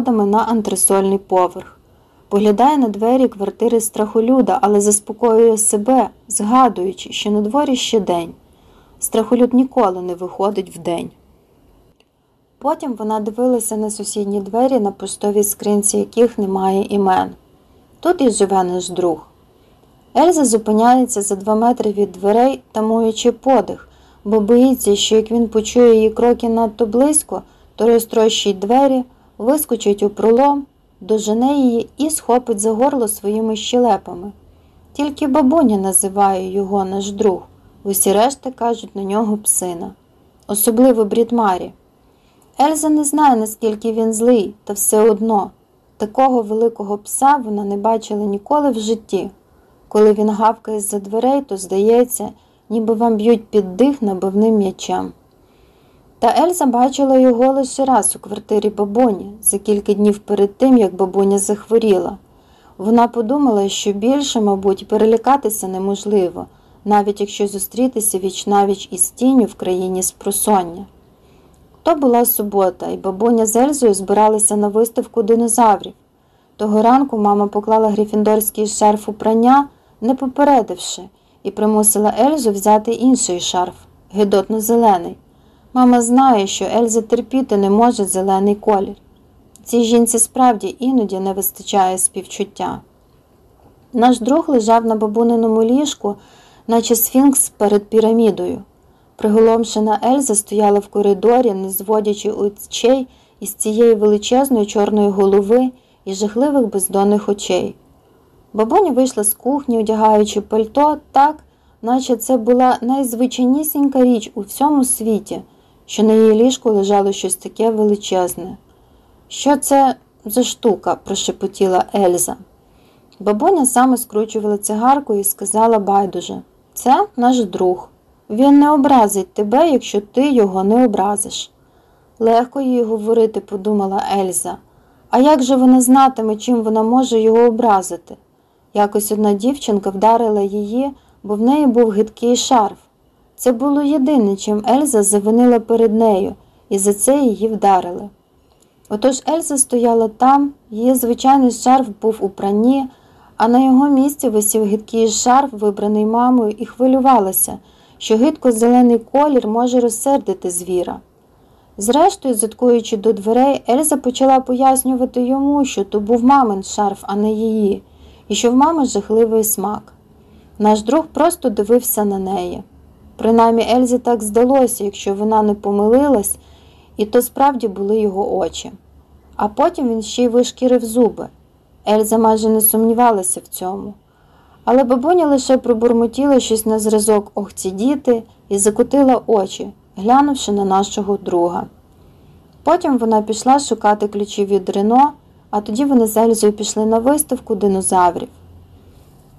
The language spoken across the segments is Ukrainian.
на антресольний поверх. Поглядає на двері квартири страхолюда, але заспокоює себе, згадуючи, що на дворі ще день. Страхолюд ніколи не виходить вдень. Потім вона дивилася на сусідні двері, на поштовій скринці яких немає імен. Тут і живе наш друг. Ельза зупиняється за два метри від дверей, тамуючи подих, бо боїться, що як він почує її кроки надто близько, то розтрощить двері, вискочить у пролом, дожене її і схопить за горло своїми щелепами. Тільки бабуня називає його наш друг, усі решти кажуть на нього псина, особливо Брідмарі. Ельза не знає, наскільки він злий, та все одно такого великого пса вона не бачила ніколи в житті. Коли він гавкає з-за дверей, то здається, ніби вам б'ють під дих набивним м'ячем. Та Ельза бачила його лише раз у квартирі бабуні за кілька днів перед тим, як бабуня захворіла. Вона подумала, що більше, мабуть, перелякатися неможливо, навіть якщо зустрітися віч навіч із тінню в країні спросоння. То була субота, і бабуня з Ельзою збиралися на виставку динозаврів. Того ранку мама поклала грифіндорський шарф у прання, не попередивши, і примусила Ельзу взяти інший шарф, гидотно зелений. Мама знає, що Ельза терпіти не може зелений колір. Цій жінці справді іноді не вистачає співчуття. Наш друг лежав на бабуниному ліжку, наче сфінкс перед пірамідою. Приголомшена Ельза стояла в коридорі, не зводячи очей із цієї величезної чорної голови і жахливих бездонних очей. Бабуня вийшла з кухні, одягаючи пальто так, наче це була найзвичайнісінька річ у всьому світі, що на її ліжку лежало щось таке величезне. Що це за штука? прошепотіла Ельза. Бабуня саме скручувала цигарку і сказала байдуже це наш друг. Він не образить тебе, якщо ти його не образиш. Легко їй говорити, подумала Ельза. А як же вона знатиме, чим вона може його образити? Якось одна дівчинка вдарила її, бо в неї був гидкий шарф. Це було єдине, чим Ельза завинила перед нею, і за це її вдарили. Отож Ельза стояла там, її звичайний шарф був у пранні, а на його місці висів гидкий шарф, вибраний мамою, і хвилювалася, що гидко зелений колір може розсердити звіра. Зрештою, заткуючи до дверей, Ельза почала пояснювати йому, що то був мамин шарф, а не її, і що в мами жахливий смак. Наш друг просто дивився на неї. Принаймні Ельзі так здалося, якщо вона не помилилась, і то справді були його очі. А потім він ще й вишкірив зуби. Ельза майже не сумнівалася в цьому. Але бабуня лише пробурмотіла щось на зразок ох ці діти і закотила очі, глянувши на нашого друга. Потім вона пішла шукати ключі від Рено, а тоді вони з Ельзою пішли на виставку динозаврів.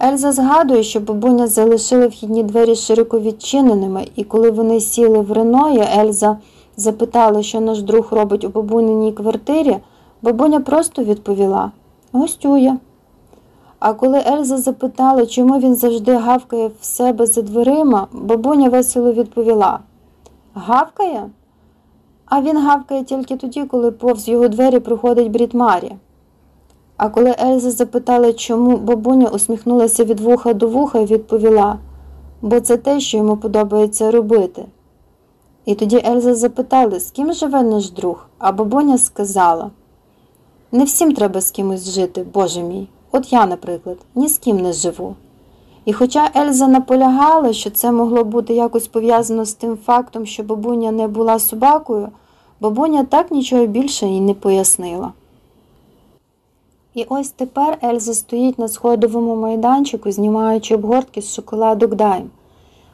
Ельза згадує, що бабуня залишила вхідні двері широко відчиненими, і коли вони сіли в Реної, Ельза запитала, що наш друг робить у бабуниній квартирі, бабуня просто відповіла гостює. А коли Ельза запитала, чому він завжди гавкає в себе за дверима, бабуня весело відповіла Гавкає? А він гавкає тільки тоді, коли повз його двері приходить Брід Марі. А коли Ельза запитала, чому бабуня усміхнулася від вуха до вуха і відповіла, бо це те, що йому подобається робити. І тоді Ельза запитала, з ким живе наш друг, а бабуня сказала не всім треба з кимось жити, Боже мій. От я, наприклад, ні з ким не живу. І хоча Ельза наполягала, що це могло бути якось пов'язано з тим фактом, що бабуня не була собакою, бабуня так нічого більше і не пояснила. І ось тепер Ельза стоїть на сходовому майданчику, знімаючи обгортки з шоколадок Дайм.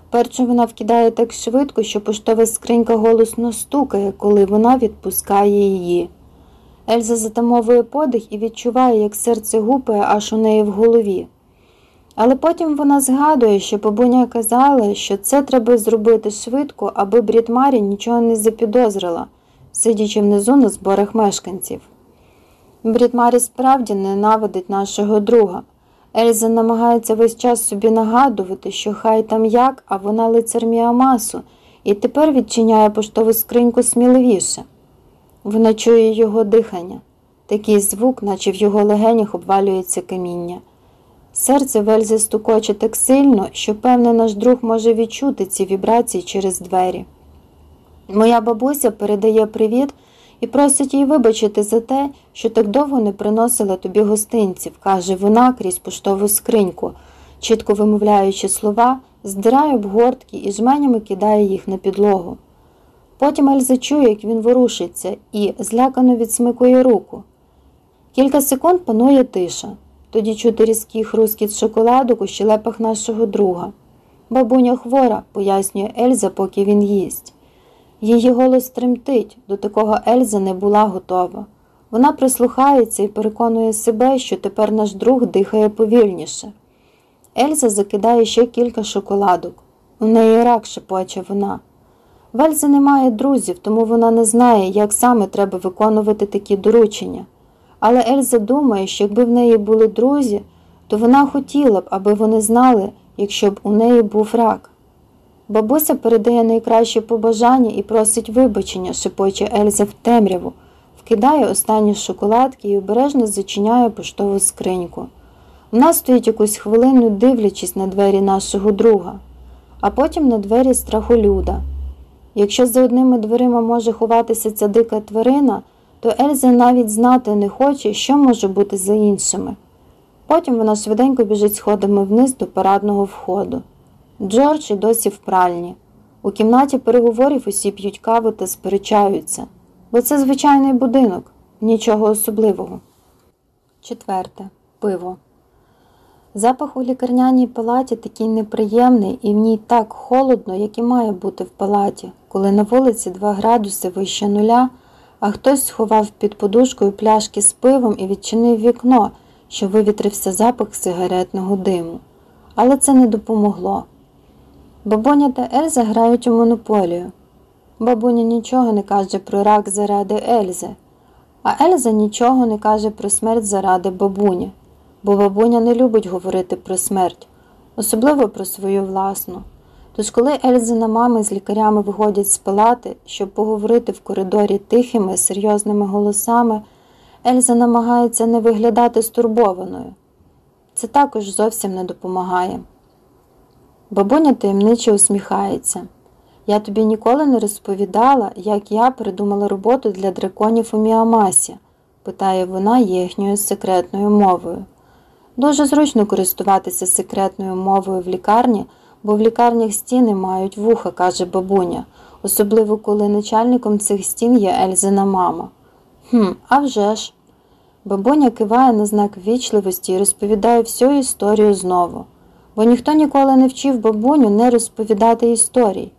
Перше вона вкидає так швидко, що поштова скринька голосно стукає, коли вона відпускає її. Ельза затамовує подих і відчуває, як серце гупає аж у неї в голові. Але потім вона згадує, що бабуня казала, що це треба зробити швидко, аби Брід Марі нічого не запідозрила, сидячи внизу на зборах мешканців. Брід Марі справді ненавидить нашого друга. Ельза намагається весь час собі нагадувати, що хай там як, а вона лицар Міамасу, і тепер відчиняє поштову скриньку сміливіше. Вона чує його дихання. такий звук, наче в його легенях обвалюється каміння. Серце Вельзи стукоче так сильно, що, певне, наш друг може відчути ці вібрації через двері. Моя бабуся передає привіт і просить їй вибачити за те, що так довго не приносила тобі гостинців, каже вона крізь поштову скриньку, чітко вимовляючи слова, здирає обгортки і жменями кидає їх на підлогу. Потім Ельза чує, як він ворушиться, і злякано відсмикує руку. Кілька секунд панує тиша. Тоді чути різкий хрускіт шоколадок у щелепах нашого друга. Бабуня хвора, пояснює Ельза, поки він їсть. Її голос тремтить, до такого Ельза не була готова. Вона прислухається і переконує себе, що тепер наш друг дихає повільніше. Ельза закидає ще кілька шоколадок. У неї рак, шепоче вона. В Ельзи немає друзів, тому вона не знає, як саме треба виконувати такі доручення. Але Ельза думає, що якби в неї були друзі, то вона хотіла б, аби вони знали, якщо б у неї був рак. Бабуся передає найкраще побажання і просить вибачення, шепоче Ельза в темряву, вкидає останні шоколадки і обережно зачиняє поштову скриньку. Вона стоїть якусь хвилину, дивлячись на двері нашого друга, а потім на двері страхолюда. Якщо за одними дверима може ховатися ця дика тварина, то Ельза навіть знати не хоче, що може бути за іншими. Потім вона швиденько біжить сходами вниз до парадного входу. Джордж і досі в пральні. У кімнаті переговорів усі п'ють каву та сперечаються, бо це звичайний будинок, нічого особливого. Четверте пиво. Запах у лікарняній палаті такий неприємний і в ній так холодно, як і має бути в палаті, коли на вулиці 2 градуси вище нуля, а хтось сховав під подушкою пляшки з пивом і відчинив вікно, що вивітрився запах сигаретного диму. Але це не допомогло. Бабуня та Ельза грають у монополію. Бабуня нічого не каже про рак заради Ельзи, а Ельза нічого не каже про смерть заради бабуні бо бабуня не любить говорити про смерть, особливо про свою власну. Тож, коли Ельзина мами з лікарями виходять з палати, щоб поговорити в коридорі тихими, серйозними голосами, Ельза намагається не виглядати стурбованою. Це також зовсім не допомагає. Бабуня таємниче усміхається. Я тобі ніколи не розповідала, як я придумала роботу для драконів у Міамасі, питає вона їхньою секретною мовою. Дуже зручно користуватися секретною мовою в лікарні, бо в лікарнях стіни мають вуха, каже бабуня, особливо коли начальником цих стін є Ельзина мама. «Хм, а вже ж!» Бабуня киває на знак ввічливості і розповідає всю історію знову, бо ніхто ніколи не вчив бабуню не розповідати історій.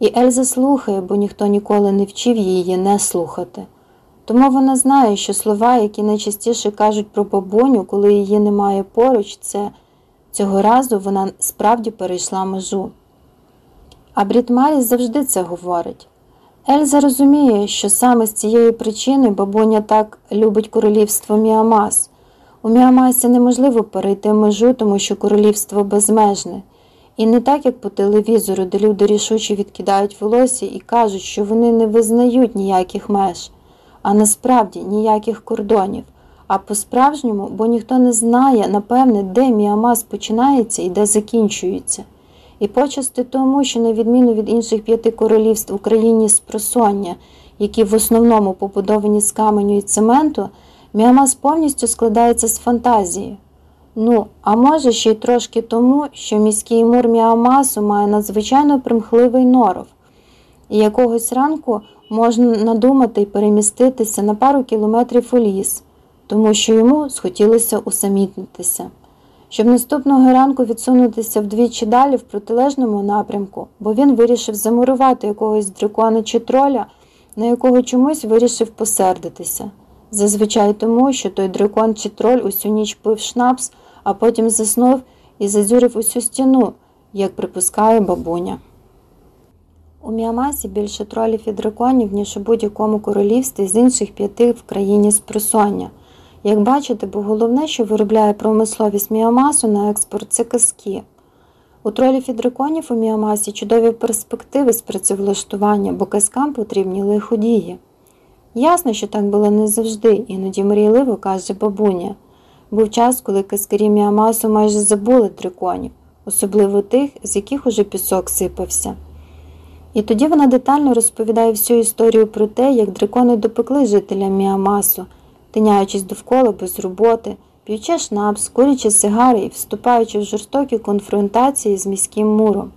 І Ельза слухає, бо ніхто ніколи не вчив її не слухати. Тому вона знає, що слова, які найчастіше кажуть про бабуню, коли її немає поруч, це цього разу вона справді перейшла межу. А Брід Маріс завжди це говорить. Ельза розуміє, що саме з цієї причини бабуня так любить королівство Міамас. У Міамасі неможливо перейти межу, тому що королівство безмежне, і не так, як по телевізору, де люди рішуче відкидають волосся і кажуть, що вони не визнають ніяких меж а насправді ніяких кордонів. А по-справжньому, бо ніхто не знає, напевне, де Міамас починається і де закінчується. І почасти тому, що, на відміну від інших п'яти королівств в Україні з просоння, які в основному побудовані з каменю і цементу, Міамас повністю складається з фантазії. Ну, а може ще й трошки тому, що міський мур Міамасу має надзвичайно примхливий норов. І якогось ранку можна надумати й переміститися на пару кілометрів у ліс, тому що йому схотілося усамітнитися, щоб наступного ранку відсунутися вдвічі далі в протилежному напрямку, бо він вирішив замурувати якогось дракона чи троля, на якого чомусь вирішив посердитися. Зазвичай тому, що той дракон чи троль усю ніч пив шнапс, а потім заснув і задзюрив усю стіну, як припускає бабуня. У Міамасі більше тролів і драконів, ніж у будь-якому королівстві з інших п'яти в Країні Спросоння. Як бачите, бо головне, що виробляє промисловість Міамасу на експорт, це казки. У тролів і драконів у Міамасі чудові перспективи з працевлаштування, бо казкам потрібні лиходії. Ясно, що так було не завжди, іноді мрійливо каже бабуня. Був час, коли казкарі Міамасу майже забули драконів, особливо тих, з яких уже пісок сипався. І тоді вона детально розповідає всю історію про те, як дракони допекли жителям Міамасу, тиняючись довкола без роботи, п'ючи шнапс, курячи сигари і вступаючи в жорстокі конфронтації з міським муром.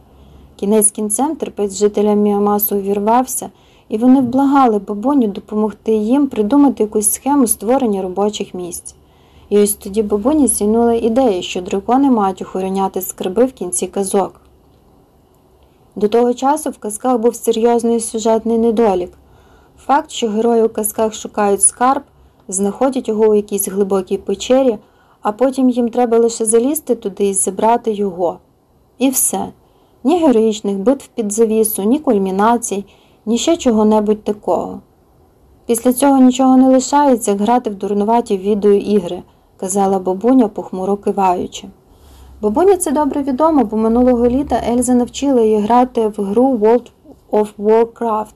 Кінець кінцем терпець жителям Міамасу увірвався, і вони вблагали бабуню допомогти їм придумати якусь схему створення робочих місць. І ось тоді бабуні сінула ідею, що дракони мають охороняти скарби в кінці казок. До того часу в казках був серйозний сюжетний недолік. Факт, що герої у казках шукають скарб, знаходять його у якійсь глибокій печері, а потім їм треба лише залізти туди і забрати його. І все. Ні героїчних битв під завісу, ні кульмінацій, ні ще чого-небудь такого. Після цього нічого не лишається, як грати в дурнуваті відеоігри, казала бабуня, похмуро киваючи. Бабуня це добре відомо, бо минулого літа Ельза навчила її грати в гру World of Warcraft,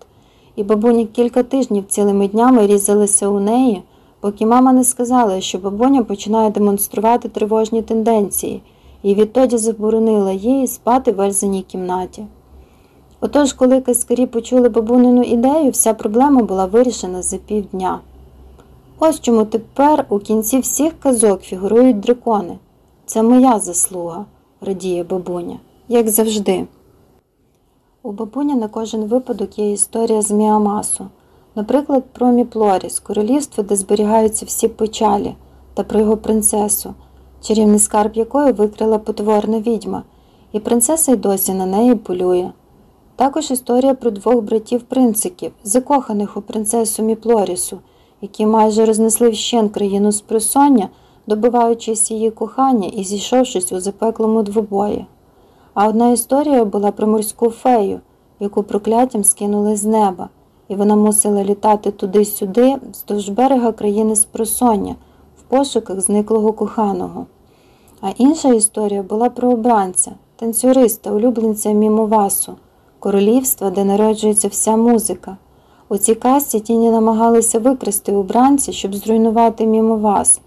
і бабуня кілька тижнів цілими днями різалися у неї, поки мама не сказала, що бабуня починає демонструвати тривожні тенденції, і відтоді заборонила їй спати в Ельзиній кімнаті. Отож, коли каскарі почули бабунину ідею, вся проблема була вирішена за півдня. Ось чому тепер у кінці всіх казок фігурують дракони. Це моя заслуга, радіє бабуня, як завжди. У бабуні на кожен випадок є історія з Міамасу, наприклад, про Міплоріс, королівство, де зберігаються всі печалі, та про його принцесу, чарівний скарб якої викрила потворна відьма, і принцеса й досі на неї полює. Також історія про двох братів-принциків, закоханих у принцесу Міплорісу, які майже рознесли вщен країну з присоння, добиваючись її кохання і зійшовшись у запеклому двобої. А одна історія була про морську фею, яку прокляттям скинули з неба, і вона мусила літати туди-сюди, вздовж берега країни з просоння, в пошуках зниклого коханого. А інша історія була про обранця, танцюриста, улюбленця Мімовасу, королівства, де народжується вся музика. У цій касті тіні намагалися викрасти обранця, щоб зруйнувати Мімовас,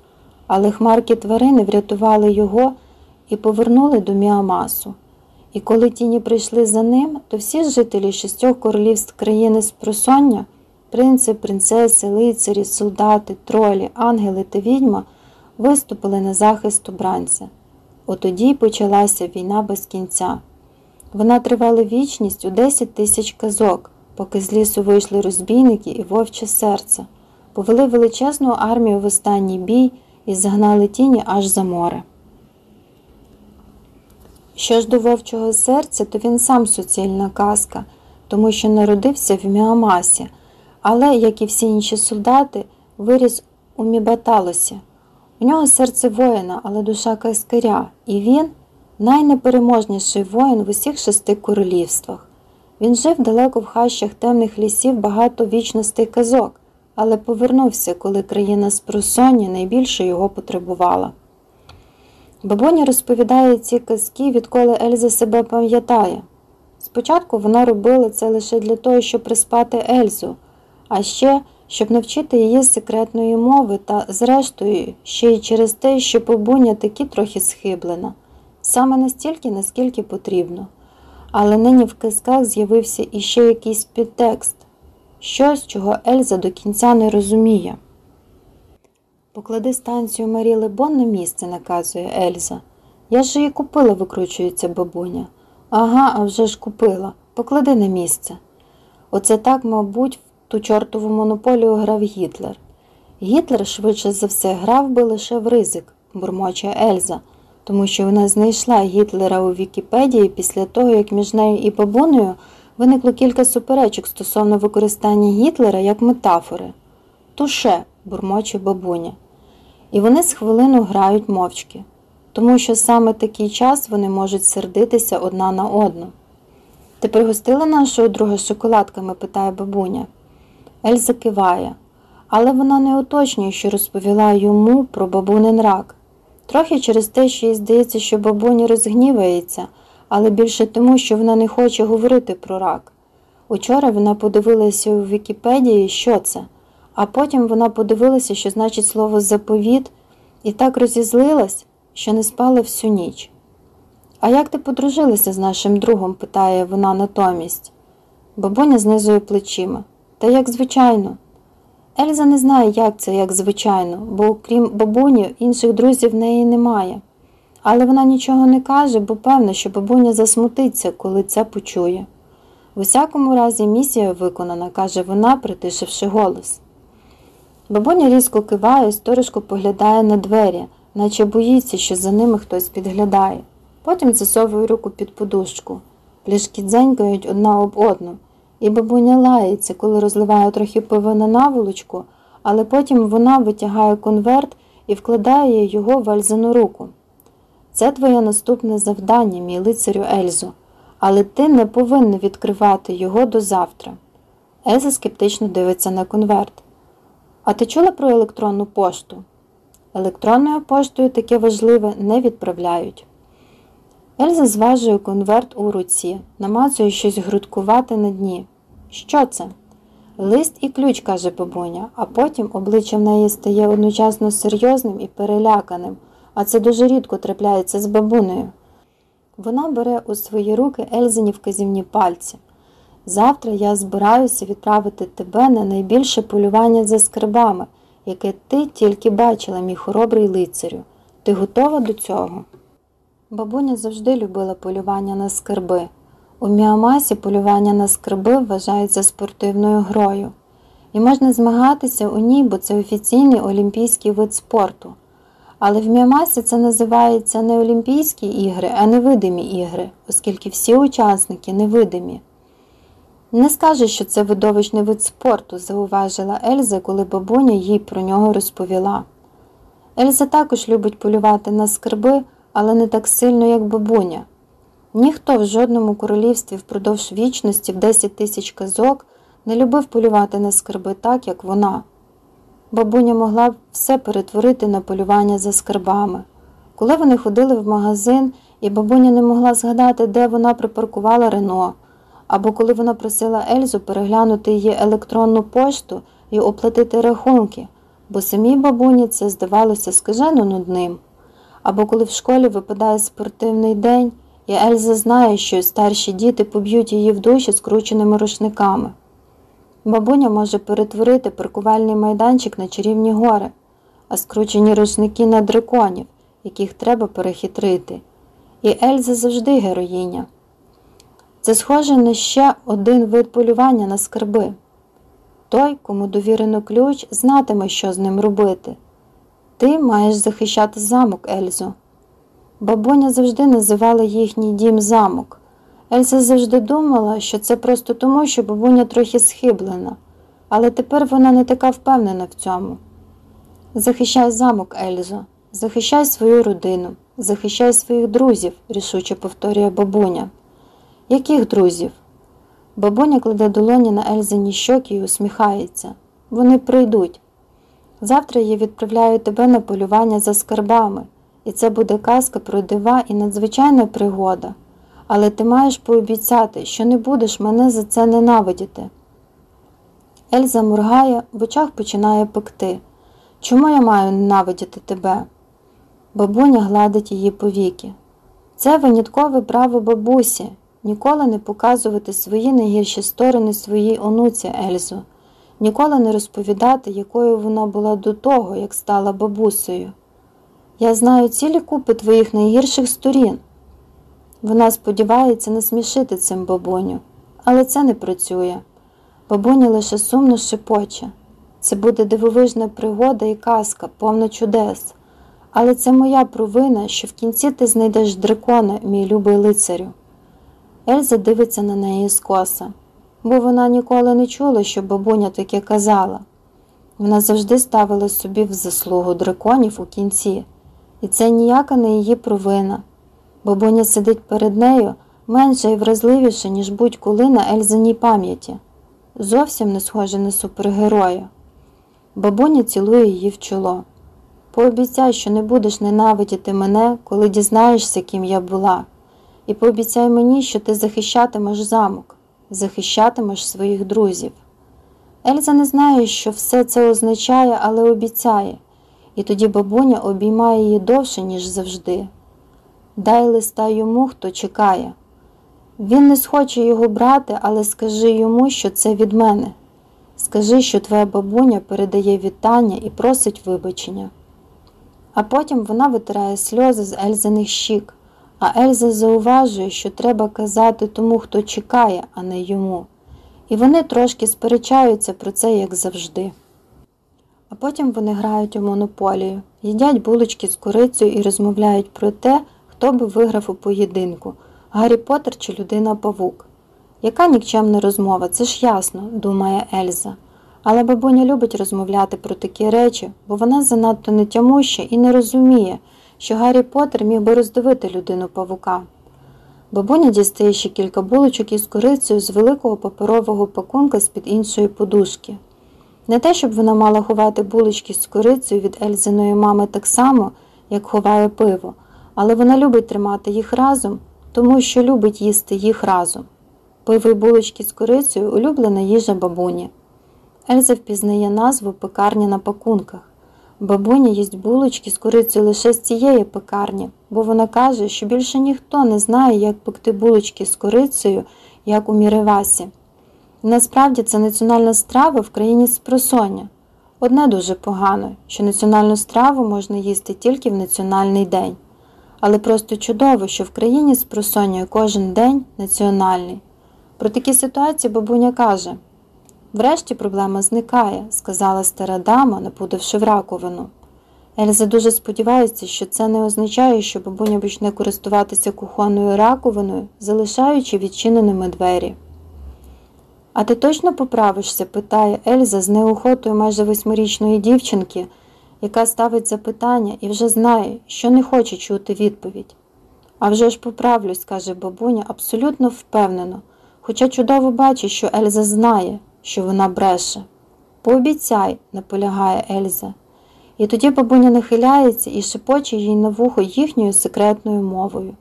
але хмарки тварини врятували його і повернули до Міамасу. І коли тіні прийшли за ним, то всі жителі шістьох королівств країни з просоння, принци, принцеси, лицарі, солдати, тролі, ангели та відьма виступили на захист обранця. Отоді й почалася війна без кінця. Вона тривала вічність у 10 тисяч казок, поки з лісу вийшли розбійники і вовче серце, повели величезну армію в останній бій і загнали тіні аж за море. Що ж до вовчого серця, то він сам суцільна казка, тому що народився в Міамасі, але, як і всі інші солдати, виріс у Мібаталосі. У нього серце воїна, але душа каскаря, і він найнепереможніший воїн в усіх шести королівствах. Він жив далеко в хащах темних лісів багато вічностей казок, але повернувся, коли країна з просоння найбільше його потребувала. Бабуня розповідає ці казки, відколи Ельза себе пам'ятає. Спочатку вона робила це лише для того, щоб приспати Ельзу, а ще щоб навчити її секретної мови та, зрештою, ще й через те, що бабуня таки трохи схиблена, саме настільки, наскільки потрібно. Але нині в казках з'явився іще якийсь підтекст, щось, чого Ельза до кінця не розуміє. Поклади станцію Марі Лебон на місце, наказує Ельза. Я ж її купила, викручується бабуня. Ага, а вже ж купила. Поклади на місце. Оце так, мабуть, в ту чортову монополію грав Гітлер. Гітлер, швидше за все, грав би лише в ризик, бурмоче Ельза, тому що вона знайшла Гітлера у Вікіпедії після того, як між нею і бабунею виникло кілька суперечок стосовно використання Гітлера як метафори. Туше, бурмоче бабуня. І вони з хвилину грають мовчки, тому що саме такий час вони можуть сердитися одна на одну. Ти пригостила нашого друга шоколадками? питає бабуня. Ельза киває, але вона не уточнює, що розповіла йому про бабунин рак. Трохи через те, що їй здається, що бабуня розгнівається, але більше тому, що вона не хоче говорити про рак. Учора вона подивилася у Вікіпедії, що це, А потім вона подивилася, що значить слово заповіт, і так розізлилась, що не спала всю ніч. А як ти подружилася з нашим другом? питає вона натомість. Бабуня знизує плечима. Та як звичайно. Ельза не знає, як це, як звичайно, бо окрім бабуні, інших друзів в неї немає. Але вона нічого не каже, бо певна, що бабуня засмутиться, коли це почує. В усякому разі, місія виконана, каже вона, притишивши голос. Бабуня різко киває, сторожко поглядає на двері, наче боїться, що за ними хтось підглядає. Потім засовує руку під подушку. Пляшки дзенькають одна об одну, і бабуня лається, коли розливає трохи пива на наволочку, але потім вона витягає конверт і вкладає його в Ельзину руку. Це твоє наступне завдання, мій лицарю Ельзу, але ти не повинна відкривати його до завтра. Ельза скептично дивиться на конверт. А ти чула про електронну пошту? Електронною поштою таке важливе не відправляють. Ельза зважує конверт у руці, намацує щось грудкувати на дні. Що це? Лист і ключ, каже бабуня, а потім обличчя в неї стає одночасно серйозним і переляканим, а це дуже рідко трапляється з бабунею. Вона бере у свої руки Ельзині вказівні пальці. Завтра я збираюся відправити тебе на найбільше полювання за скарбами, яке ти тільки бачила, мій хоробрий лицарю. Ти готова до цього? Бабуня завжди любила полювання на скарби. У Міамасі полювання на скарби вважається спортивною грою, і можна змагатися у ній, бо це офіційний олімпійський вид спорту. Але в Міамасі це називається не Олімпійські ігри, а невидимі ігри, оскільки всі учасники невидимі. Не скаже, що це видовищний вид спорту, зауважила Ельза, коли бабуня їй про нього розповіла. Ельза також любить полювати на скарби, але не так сильно, як бабуня. Ніхто в жодному королівстві впродовж вічності в 10 тисяч казок не любив полювати на скарби так, як вона. Бабуня могла все перетворити на полювання за скарбами. Коли вони ходили в магазин, і бабуня не могла згадати, де вона припаркувала Рено, або коли вона просила Ельзу переглянути її електронну пошту і оплатити рахунки, бо самій бабуні це здавалося скажено нудним. Або коли в школі випадає спортивний день, і Ельза знає, що старші діти поб'ють її в душі скрученими рушниками. Бабуня може перетворити паркувальний майданчик на чарівні гори, а скручені рушники на драконів, яких треба перехитрити. І Ельза завжди героїня. Це схоже на ще один вид полювання на скарби. Той, кому довірено ключ, знатиме, що з ним робити. Ти маєш захищати замок, Ельзо. Бабуня завжди називала їхній дім замок. Ельза завжди думала, що це просто тому, що бабуня трохи схиблена, але тепер вона не така впевнена в цьому. Захищай замок, Ельзо, захищай свою родину, захищай своїх друзів, рішуче повторює бабуня. Яких друзів? Бабуня кладе долоні на Ельзині щоки і усміхається. Вони прийдуть. Завтра я відправляю тебе на полювання за скарбами, і це буде казка про дива і надзвичайна пригода. Але ти маєш пообіцяти, що не будеш мене за це ненавидіти. Ельза моргає, в очах починає пекти. Чому я маю ненавидіти тебе? Бабуня гладить її повіки. Це виняткове право бабусі ніколи не показувати свої найгірші сторони своїй онуці Ельзу, ніколи не розповідати, якою вона була до того, як стала бабусею. Я знаю цілі купи твоїх найгірших сторін. Вона сподівається насмішити цим бабуню, але це не працює. Бабуня лише сумно шепоче. Це буде дивовижна пригода і казка, повна чудес. Але це моя провина, що в кінці ти знайдеш дракона, мій любий лицарю. Ельза дивиться на неї скоса, бо вона ніколи не чула, що бабуня таке казала. Вона завжди ставила собі в заслугу драконів у кінці, і це ніяка не її провина. Бабуня сидить перед нею менша і вразливіша, ніж будь-коли на Ельзиній пам'яті, зовсім не схожа на супергероя. Бабуня цілує її в чоло. Пообіцяй, що не будеш ненавидіти мене, коли дізнаєшся, ким я була, і пообіцяй мені, що ти захищатимеш замок, захищатимеш своїх друзів. Ельза не знає, що все це означає, але обіцяє, і тоді бабуня обіймає її довше, ніж завжди. Дай листа йому, хто чекає. Він не схоче його брати, але скажи йому, що це від мене. Скажи, що твоя бабуня передає вітання і просить вибачення. А потім вона витирає сльози з Ельзиних щік, а Ельза зауважує, що треба казати тому, хто чекає, а не йому. І вони трошки сперечаються про це, як завжди. А потім вони грають у монополію, їдять булочки з курицею і розмовляють про те, хто би виграв у поєдинку Гаррі Поттер чи людина павук. Яка нікчемна розмова, це ж ясно, думає Ельза. Але бабуня любить розмовляти про такі речі, бо вона занадто нетямуща і не розуміє, що Гаррі Поттер міг би роздивити людину павука. Бабуня дістає ще кілька булочок із корицею з великого паперового пакунка з-під іншої подушки. Не те, щоб вона мала ховати булочки з корицею від Ельзиної мами так само, як ховає пиво, але вона любить тримати їх разом, тому що любить їсти їх разом. Пиво й булочки з корицею улюблена їжа бабуні. Ельза впізнає назву пекарня на пакунках. Бабуня їсть булочки з курицею лише з цієї пекарні, бо вона каже, що більше ніхто не знає, як пекти булочки з корицею, як у Міревасі. Насправді це національна страва в країні спросоння. Одне дуже погано, що національну страву можна їсти тільки в національний день. Але просто чудово, що в країні спросоння кожен день національний. Про такі ситуації бабуня каже Врешті проблема зникає, сказала стара дама, напудивши в раковину. Ельза дуже сподівається, що це не означає, що бабуня почне користуватися кухонною раковиною, залишаючи відчиненими двері. А ти точно поправишся? питає Ельза з неохотою майже восьмирічної дівчинки, яка ставить запитання і вже знає, що не хоче чути відповідь. «А вже ж поправлюсь, каже бабуня, абсолютно впевнено, хоча чудово бачить, що Ельза знає, що вона бреше. Пообіцяй, наполягає Ельза. І тоді бабуня нахиляється і шепоче їй на вухо їхньою секретною мовою.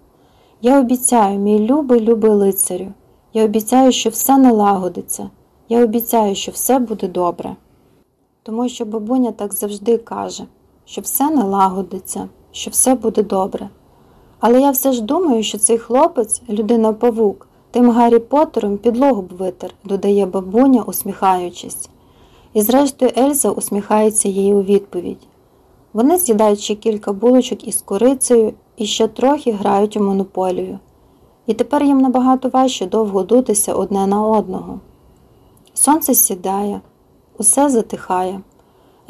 Я обіцяю, мій любий, любий лицарю, я обіцяю, що все налагодиться, я обіцяю, що все буде добре. Тому що бабуня так завжди каже, що все налагодиться, що все буде добре. Але я все ж думаю, що цей хлопець, людина павук, тим Гаррі Поттером підлогу б витер, додає бабуня, усміхаючись. І зрештою Ельза усміхається їй у відповідь. Вони з'їдають ще кілька булочок із корицею і ще трохи грають у монополію. І тепер їм набагато важче довго дутися одне на одного. Сонце сідає, усе затихає.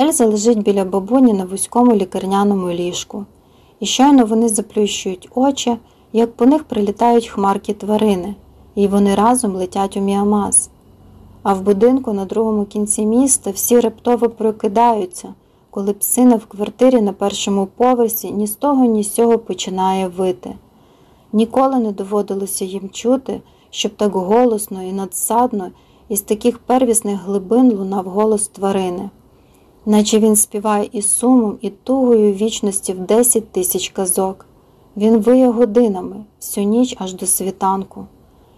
Ельза лежить біля бабуні на вузькому лікарняному ліжку, і щойно вони заплющують очі, як по них прилітають хмарки тварини, і вони разом летять у міамаз. А в будинку на другому кінці міста всі раптово прокидаються, коли псина в квартирі на першому поверсі ні з того, ні з цього починає вити. Ніколи не доводилося їм чути, щоб так голосно і надсадно із таких первісних глибин лунав голос тварини, наче він співає із сумом і тугою вічності в десять тисяч казок. Він виє годинами всю ніч аж до світанку.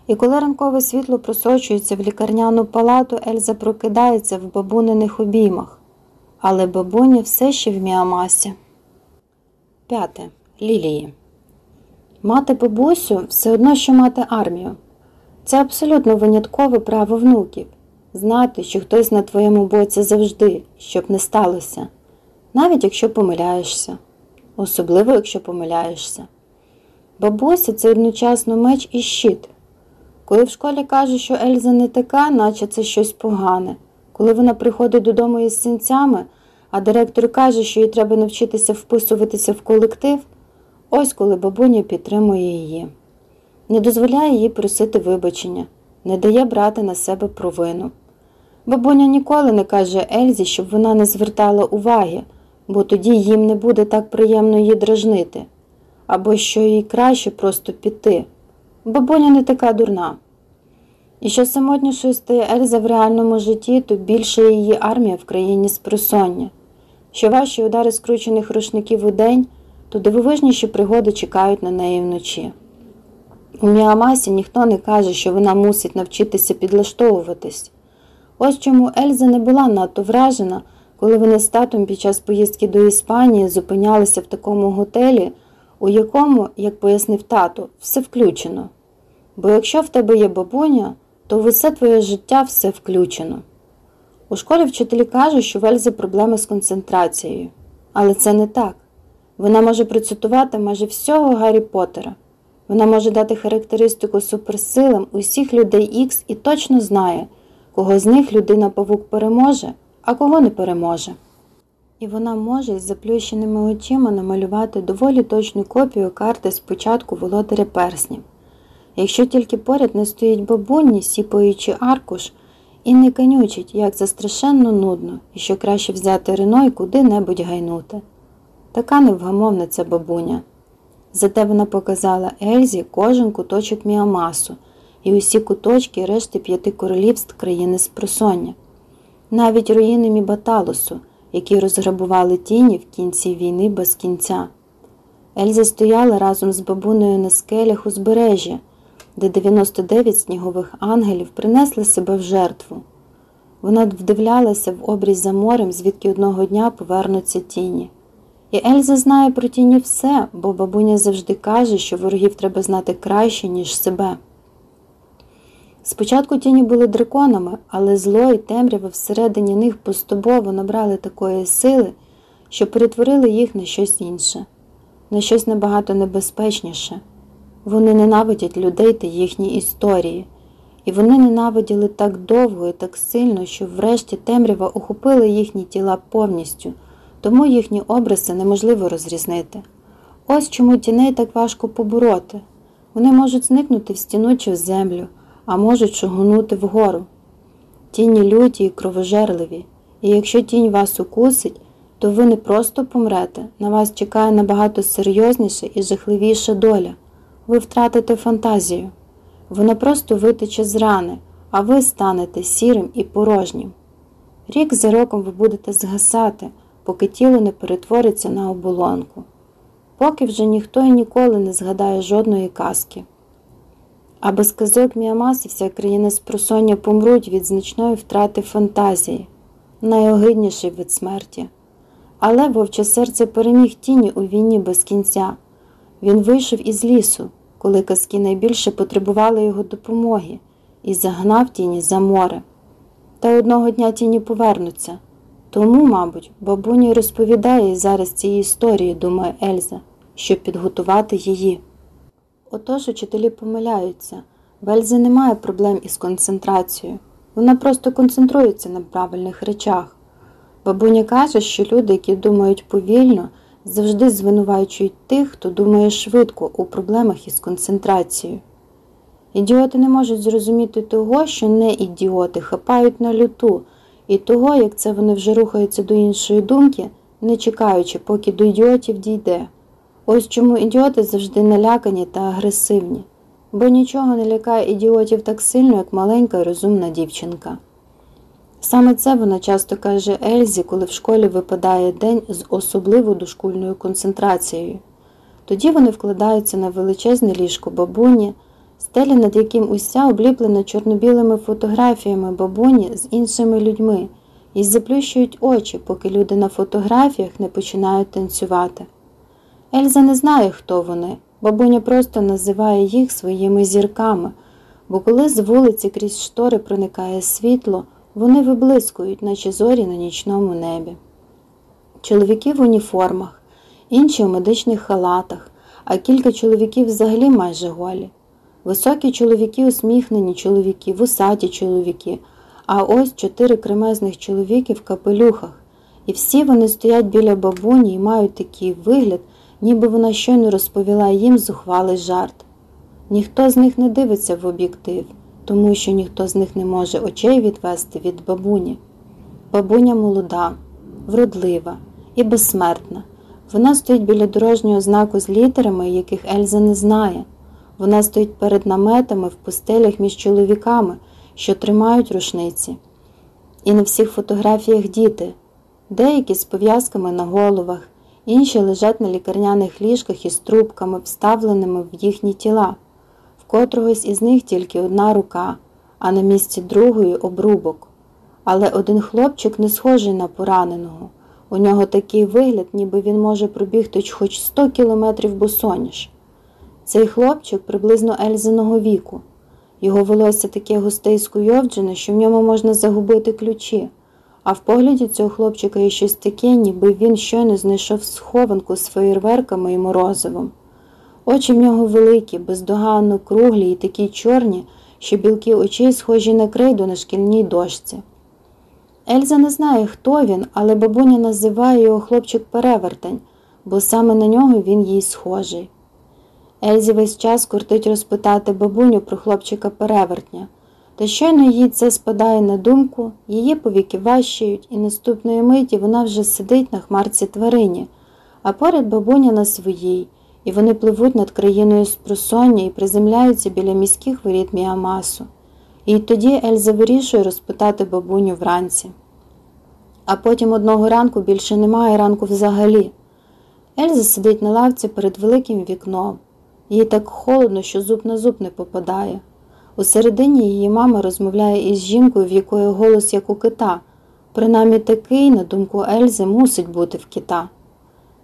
І коли ранкове світло просочується в лікарняну палату, Ельза прокидається в бабуниних обіймах, але бабуня все ще в міамасі. П'яте. Лілії. Мати бабусю все одно, що мати армію. Це абсолютно виняткове право внуків знати, що хтось на твоєму боці завжди, щоб не сталося, навіть якщо помиляєшся, особливо якщо помиляєшся. Бабуся це одночасно меч і щит. Коли в школі кажуть, що Ельза не така, наче це щось погане. Коли вона приходить додому із синцями, а директор каже, що їй треба навчитися вписуватися в колектив, ось коли бабуня підтримує її. Не дозволяє їй просити вибачення, не дає брати на себе провину. Бабуня ніколи не каже Ельзі, щоб вона не звертала уваги, бо тоді їм не буде так приємно її дражнити, або що їй краще просто піти. Бабуня не така дурна. І що самотнішою стає Ельза в реальному житті, то більше її армія в країні спросоння. Що важчі удари скручених рушників у день, то дивовижніші пригоди чекають на неї вночі. У Міамасі ніхто не каже, що вона мусить навчитися підлаштовуватись. Ось чому Ельза не була надто вражена, коли вони з татом під час поїздки до Іспанії зупинялися в такому готелі, у якому, як пояснив тато, все включено. Бо якщо в тебе є бабуня, то в усе твоє життя все включено. У школі вчителі кажуть, що в Ельзи проблеми з концентрацією. Але це не так. Вона може процитувати майже всього Гаррі Поттера. Вона може дати характеристику суперсилам усіх людей Х і точно знає, кого з них людина павук переможе, а кого не переможе. І вона може із заплющеними очима намалювати доволі точну копію карти з початку володаря перснів. Якщо тільки поряд не стоїть бабуні, сіпаючи аркуш, і не канючить, як це страшенно нудно, і що краще взяти Рено і куди-небудь гайнути. Така невгамовна ця бабуня. Зате вона показала Ельзі кожен куточок Міамасу і усі куточки решти п'яти королівств країни Спросоння, навіть руїни Мібаталосу, які розграбували тіні в кінці війни без кінця. Ельза стояла разом з бабунею на скелях узбережжя, де 99 снігових ангелів принесли себе в жертву. Вона вдивлялася в обріз за морем, звідки одного дня повернуться тіні. І Ельза знає про тіні все, бо бабуня завжди каже, що ворогів треба знати краще, ніж себе. Спочатку тіні були драконами, але зло і темрява всередині них поступово набрали такої сили, що перетворили їх на щось інше, на щось набагато небезпечніше. Вони ненавидять людей та їхні історії, і вони ненавиділи так довго і так сильно, що врешті темрява охопила їхні тіла повністю тому їхні образи неможливо розрізнити. Ось чому тіней так важко побороти. Вони можуть зникнути в стіну чи в землю, а можуть шугнути вгору. Тіні люті і кровожерливі, і якщо тінь вас укусить, то ви не просто помрете, на вас чекає набагато серйозніша і жахливіша доля. Ви втратите фантазію. Вона просто витече з рани, а ви станете сірим і порожнім. Рік за роком ви будете згасати поки тіло не перетвориться на оболонку, поки вже ніхто і ніколи не згадає жодної казки. А без казок Міамаси вся країна з просоння помруть від значної втрати фантазії, найогидніший вид смерті. Але вовче серце переміг тіні у війні без кінця. Він вийшов із лісу, коли казки найбільше потребували його допомоги, і загнав тіні за море. Та одного дня тіні повернуться. Тому, мабуть, бабуня розповідає зараз ці історії, думає Ельза, щоб підготувати її. Отож учителі помиляються, в Ельзи немає проблем із концентрацією. Вона просто концентрується на правильних речах. Бабуня каже, що люди, які думають повільно, завжди звинувачують тих, хто думає швидко у проблемах із концентрацією. Ідіоти не можуть зрозуміти того, що не ідіоти хапають на люту і того, як це вони вже рухаються до іншої думки, не чекаючи, поки до ідіотів дійде. Ось чому ідіоти завжди налякані та агресивні, бо нічого не лякає ідіотів так сильно, як маленька розумна дівчинка. Саме це вона часто каже Ельзі, коли в школі випадає день з особливо дошкульною концентрацією. Тоді вони вкладаються на величезне ліжко бабуні стеля, над яким уся обліплена чорно-білими фотографіями бабуні з іншими людьми, і заплющують очі, поки люди на фотографіях не починають танцювати. Ельза не знає, хто вони, бабуня просто називає їх своїми зірками, бо коли з вулиці крізь штори проникає світло, вони виблискують, наче зорі на нічному небі. Чоловіки в уніформах, інші у медичних халатах, а кілька чоловіків взагалі майже голі. Високі чоловіки, усміхнені чоловіки, вусаті чоловіки, а ось чотири кремезних чоловіки в капелюхах, і всі вони стоять біля бабуні і мають такий вигляд, ніби вона щойно розповіла їм зухвалий жарт. Ніхто з них не дивиться в об'єктив, тому що ніхто з них не може очей відвести від бабуні. Бабуня молода, вродлива і безсмертна. Вона стоїть біля дорожнього знаку з літерами, яких Ельза не знає. Вона стоїть перед наметами в пустелях між чоловіками, що тримають рушниці. І на всіх фотографіях діти, деякі з пов'язками на головах, інші лежать на лікарняних ліжках із трубками, вставленими в їхні тіла, в котрогось із них тільки одна рука, а на місці другої обрубок. Але один хлопчик не схожий на пораненого. У нього такий вигляд, ніби він може пробігти хоч 100 кілометрів босоніж. Цей хлопчик приблизно Ельзиного віку. Його волосся таке густе і скуйовджене, що в ньому можна загубити ключі, а в погляді цього хлопчика є щось таке, ніби він щойно знайшов схованку з феєрверками і морозивом. Очі в нього великі, бездоганно круглі і такі чорні, що білки очей схожі на крейду на шкільній дошці. Ельза не знає, хто він, але бабуня називає його хлопчик перевертень, бо саме на нього він їй схожий. Ельзі весь час кортить розпитати бабуню про хлопчика перевертня, та щойно їй це спадає на думку, її повіки важчають, і наступної миті вона вже сидить на хмарці тварині, а поряд бабуня на своїй, і вони пливуть над країною з просоння і приземляються біля міських воріт Міамасу. І тоді Ельза вирішує розпитати бабуню вранці. А потім одного ранку більше немає ранку взагалі. Ельза сидить на лавці перед великим вікном. Їй так холодно, що зуб на зуб не попадає. Усередині її мама розмовляє із жінкою, в якої голос як у кита. Принаймні такий, на думку Ельзи, мусить бути в кита.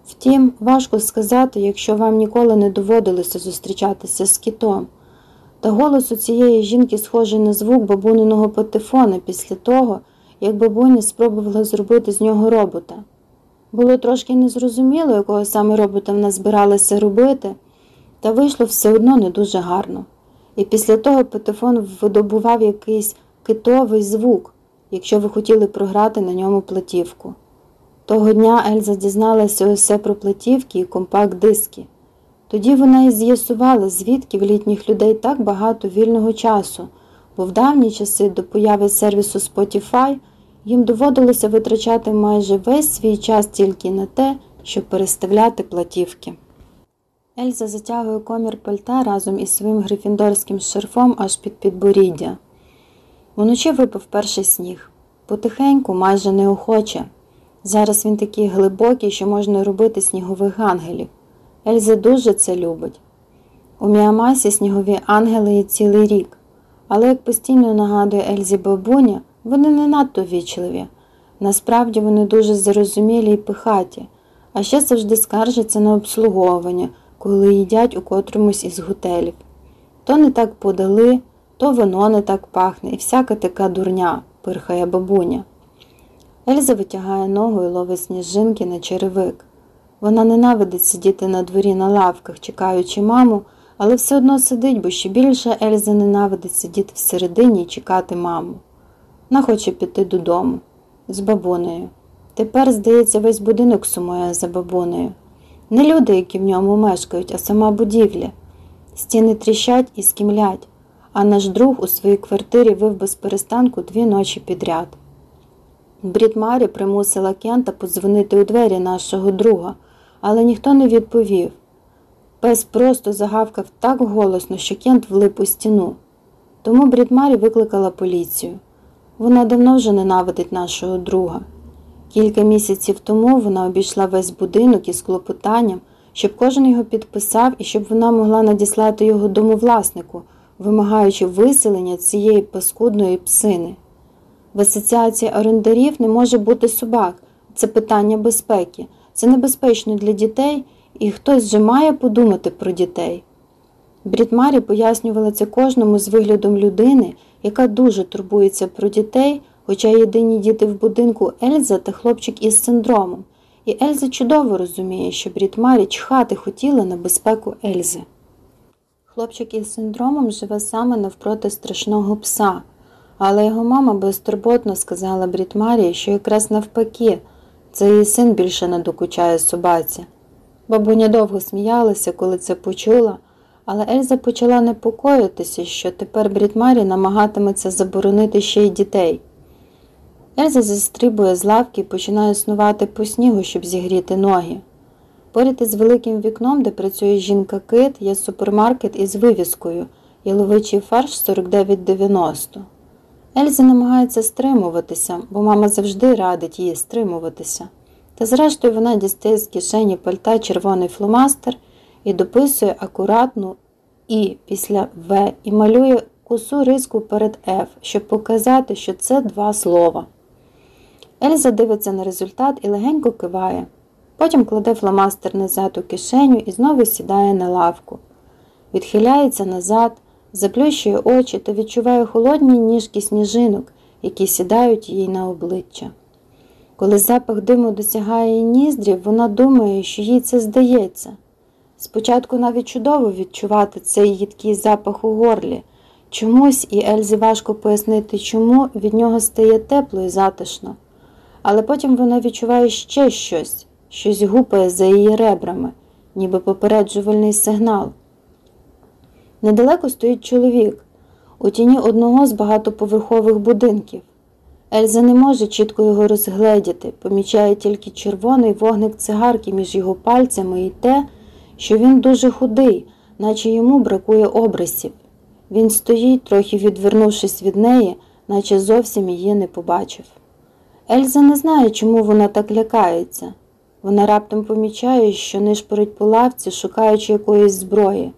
Втім, важко сказати, якщо вам ніколи не доводилося зустрічатися з китом. Та голос у цієї жінки схожий на звук бабуниного патефона після того, як бабуня спробувала зробити з нього робота. Було трошки незрозуміло, якого саме робота вона збиралася робити, та вийшло все одно не дуже гарно. І після того патефон видобував якийсь китовий звук, якщо ви хотіли програти на ньому платівку. Того дня Ельза дізналася усе про платівки і компакт-диски. Тоді вона і з'ясувала, звідки в літніх людей так багато вільного часу, бо в давні часи до появи сервісу Spotify їм доводилося витрачати майже весь свій час тільки на те, щоб переставляти платівки. Ельза затягує комір пальта разом із своїм грифіндорським шарфом аж під підборіддя. Уночі випав перший сніг. Потихеньку, майже неохоче. Зараз він такий глибокий, що можна робити снігових ангелів. Ельза дуже це любить. У Міамасі снігові ангели є цілий рік, але, як постійно нагадує Ельзі бабуня, вони не надто вічливі. Насправді вони дуже зарозумілі і пихаті, а ще завжди скаржаться на обслуговування, коли їдять у котромусь із готелів. То не так подали, то воно не так пахне, і всяка така дурня, пирхає бабуня. Ельза витягає ногу і ловить сніжинки на черевик. Вона ненавидить сидіти на дворі на лавках, чекаючи маму, але все одно сидить, бо ще більше Ельза ненавидить сидіти всередині і чекати маму. Вона хоче піти додому з бабунею. Тепер, здається, весь будинок сумує за бабунею. Не люди, які в ньому мешкають, а сама будівля. Стіни тріщать і скімлять, а наш друг у своїй квартирі вив без перестанку дві ночі підряд. Брід Марі примусила Кента подзвонити у двері нашого друга, але ніхто не відповів. Пес просто загавкав так голосно, що Кент влип у стіну. Тому Брід Марі викликала поліцію. Вона давно вже ненавидить нашого друга. Кілька місяців тому вона обійшла весь будинок із клопотанням, щоб кожен його підписав і щоб вона могла надіслати його домовласнику, вимагаючи виселення цієї паскудної псини. В асоціації орендарів не може бути собак. Це питання безпеки. Це небезпечно для дітей, і хтось же має подумати про дітей. Брітмарі пояснювала це кожному з виглядом людини, яка дуже турбується про дітей, хоча єдині діти в будинку Ельза та хлопчик із синдромом. І Ельза чудово розуміє, що Брітмарі чхати хотіла на безпеку Ельзи. Хлопчик із синдромом живе саме навпроти страшного пса. Але його мама безтурботно сказала Брід Марії, що якраз навпаки, це її син більше не докучає собаці. Бабуня довго сміялася, коли це почула, але Ельза почала непокоїтися, що тепер Брід Марі намагатиметься заборонити ще й дітей. Ельза застрибує з лавки і починає снувати по снігу, щоб зігріти ноги. Поряд із великим вікном, де працює жінка кит, є супермаркет із вивіскою яловичий фарш 49,90. Ельза намагається стримуватися, бо мама завжди радить їй стримуватися. Та зрештою вона дістає з кишені пальта червоний фломастер і дописує акуратну І після В і малює косу риску перед F, щоб показати, що це два слова. Ельза дивиться на результат і легенько киває. Потім кладе фломастер назад у кишеню і знову сідає на лавку. Відхиляється назад, заплющує очі та відчуває холодні ніжки сніжинок, які сідають їй на обличчя. Коли запах диму досягає її ніздрів, вона думає, що їй це здається. Спочатку навіть чудово відчувати цей їдкий запах у горлі. Чомусь і Ельзі важко пояснити, чому від нього стає тепло і затишно. Але потім вона відчуває ще щось, щось гупає за її ребрами, ніби попереджувальний сигнал. Недалеко стоїть чоловік, у тіні одного з багатоповерхових будинків. Ельза не може чітко його розгледіти, помічає тільки червоний вогник цигарки між його пальцями і те, що він дуже худий, наче йому бракує обрисів. Він стоїть, трохи відвернувшись від неї, наче зовсім її не побачив. Ельза не знає, чому вона так лякається. Вона раптом помічає, що нишпорить по лавці, шукаючи якоїсь зброї.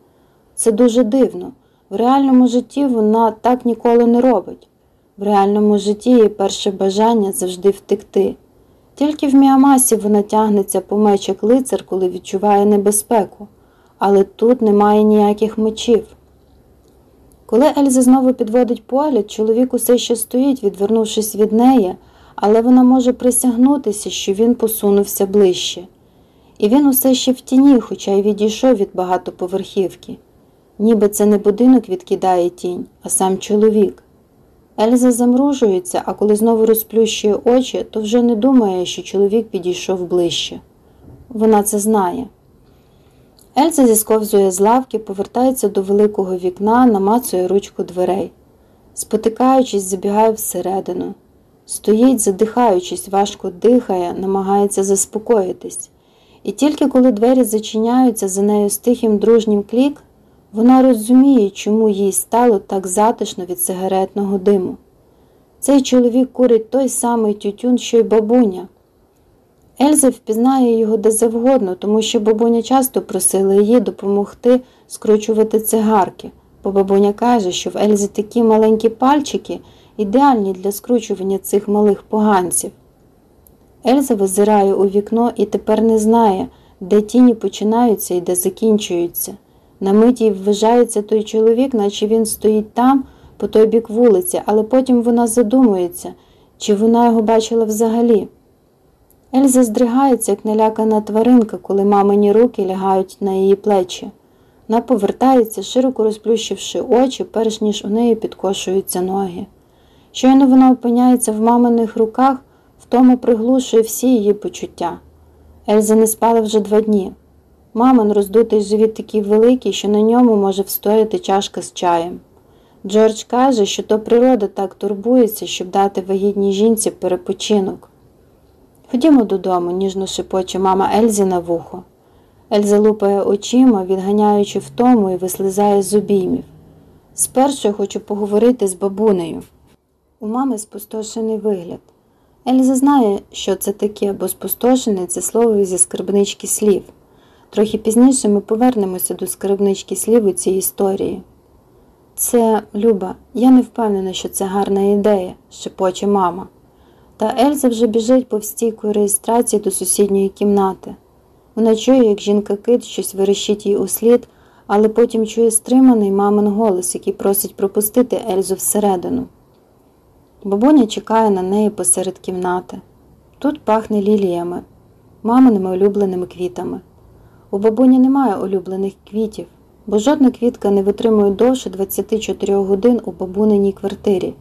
Це дуже дивно. В реальному житті вона так ніколи не робить. В реальному житті її перше бажання завжди втекти. Тільки в Міамасі вона тягнеться по меч як лицар, коли відчуває небезпеку, але тут немає ніяких мечів. Коли Ельза знову підводить погляд, чоловік усе ще стоїть, відвернувшись від неї, але вона може присягнутися, що він посунувся ближче. І він усе ще в тіні, хоча й відійшов від багатоповерхівки. Ніби це не будинок відкидає тінь, а сам чоловік. Ельза замружується, а коли знову розплющує очі, то вже не думає, що чоловік підійшов ближче. Вона це знає. Ельза зісковзує з лавки, повертається до великого вікна, намацує ручку дверей. Спотикаючись, забігає всередину. Стоїть, задихаючись, важко дихає, намагається заспокоїтись. І тільки коли двері зачиняються за нею з тихим дружнім клік, вона розуміє, чому їй стало так затишно від сигаретного диму. Цей чоловік курить той самий тютюн, що й бабуня. Ельза впізнає його де завгодно, тому що бабуня часто просила її допомогти скручувати цигарки, бо бабуня каже, що в Ельзі такі маленькі пальчики ідеальні для скручування цих малих поганців. Ельза визирає у вікно і тепер не знає, де тіні починаються і де закінчуються. На миті вважається той чоловік, наче він стоїть там, по той бік вулиці, але потім вона задумується, чи вона його бачила взагалі. Ельза здригається, як налякана тваринка, коли мамині руки лягають на її плечі. Вона повертається, широко розплющивши очі, перш ніж у неї підкошуються ноги. Щойно вона опиняється в маминих руках, втому приглушує всі її почуття. Ельза не спала вже два дні. Мамин роздутий живіт такий великий, що на ньому може встояти чашка з чаєм. Джордж каже, що то природа так турбується, щоб дати вагітній жінці перепочинок. Ходімо додому, ніжно шепоче мама Ельзі на вухо. Ельза лупає очима, відганяючи втому і вислизає з обіймів. Спершу я хочу поговорити з бабунею. У мами спустошений вигляд. Ельза знає, що це таке, бо спустошене це слово зі скарбнички слів. Трохи пізніше ми повернемося до скарбнички слів у цій історії. Це, Люба, я не впевнена, що це гарна ідея, шепоче мама. Та Ельза вже біжить по стійку реєстрації до сусідньої кімнати. Вона чує, як жінка кит щось верещить їй у слід, але потім чує стриманий мамин голос, який просить пропустити Ельзу всередину. Бабуня чекає на неї посеред кімнати. Тут пахне ліліями, маминими улюбленими квітами. У бабуні немає улюблених квітів, бо жодна квітка не витримує довше 24 годин у бабуниній квартирі.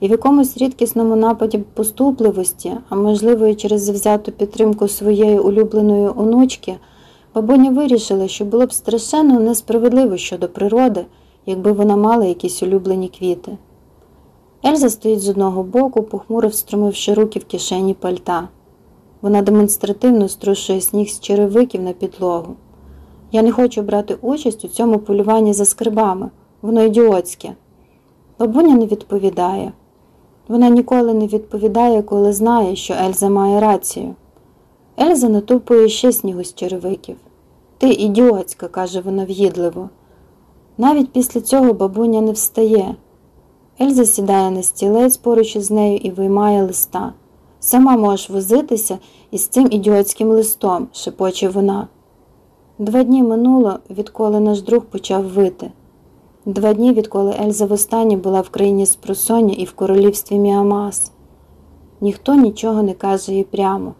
І в якомусь рідкісному нападі поступливості, а можливо, і через завзяту підтримку своєї улюбленої онучки, бабуня вирішила, що було б страшенно несправедливо щодо природи, якби вона мала якісь улюблені квіти. Ельза стоїть з одного боку, похмуро встромивши руки в кишені пальта. Вона демонстративно струшує сніг з черевиків на підлогу. Я не хочу брати участь у цьому полюванні за скарбами, воно ідіотське. Бабуня не відповідає. Вона ніколи не відповідає, коли знає, що Ельза має рацію. Ельза натупує ще снігу з черевиків. Ти ідіотська, каже вона в'їдливо. Навіть після цього бабуня не встає. Ельза сідає на стілець поруч із нею і виймає листа. Сама можеш возитися із цим ідіотським листом, шепоче вона. Два дні минуло, відколи наш друг почав вити. Два дні, відколи Ельза востаннє була в країні Спросоння і в королівстві Міамас. Ніхто нічого не каже їй прямо.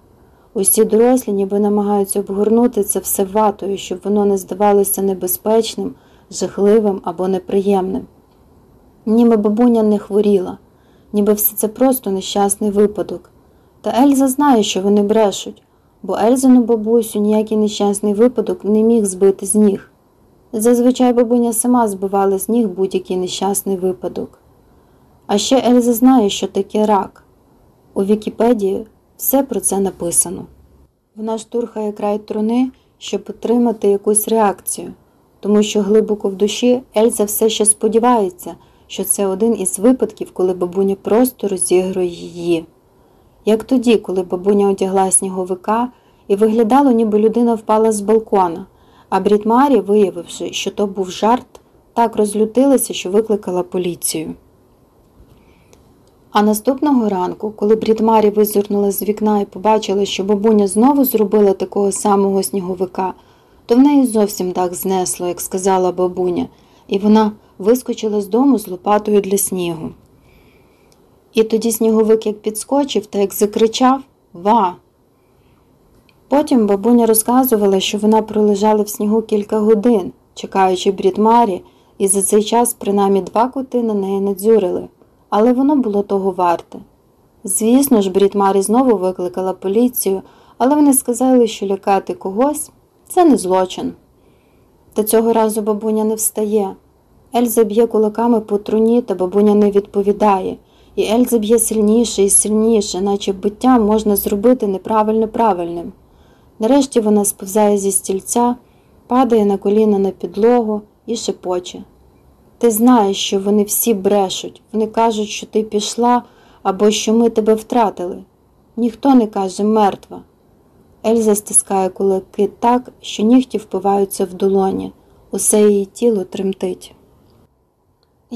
Усі дорослі ніби намагаються обгорнути це все ватою, щоб воно не здавалося небезпечним, жахливим або неприємним. Ніби бабуня не хворіла, ніби все це просто нещасний випадок. Та Ельза знає, що вони брешуть, бо Ельзину бабусю ніякий нещасний випадок не міг збити з ніг. Зазвичай бабуня сама збивала з ніг будь-який нещасний випадок. А ще Ельза знає, що таке рак. У Вікіпедії все про це написано. Вона штурхає край труни, щоб отримати якусь реакцію, тому що глибоко в душі Ельза все ще сподівається, що це один із випадків, коли бабуня просто розігрує її. Як тоді, коли бабуня одягла сніговика і виглядало, ніби людина впала з балкона, а Брід Марі, виявивши, що то був жарт, так розлютилася, що викликала поліцію. А наступного ранку, коли Брідмарі визирнула з вікна і побачила, що бабуня знову зробила такого самого сніговика, то в неї зовсім так знесло, як сказала бабуня, і вона вискочила з дому з лопатою для снігу. І тоді сніговик як підскочив та як закричав Ва. Потім бабуня розказувала, що вона пролежала в снігу кілька годин, чекаючи Брідмарі, і за цей час принаймні два коти на неї надзюрили але воно було того варте. Звісно ж, Брід Марі знову викликала поліцію, але вони сказали, що лякати когось це не злочин. Та цього разу бабуня не встає. Ельза б'є кулаками по труні, та бабуня не відповідає, і Ельза б'є сильніше і сильніше, наче биття можна зробити неправильно правильним. Нарешті вона сповзає зі стільця, падає на коліна на підлогу і шепоче. Ти знаєш, що вони всі брешуть, вони кажуть, що ти пішла або що ми тебе втратили. Ніхто не каже мертва. Ельза стискає кулаки так, що нігті впиваються в долоні, усе її тіло тремтить.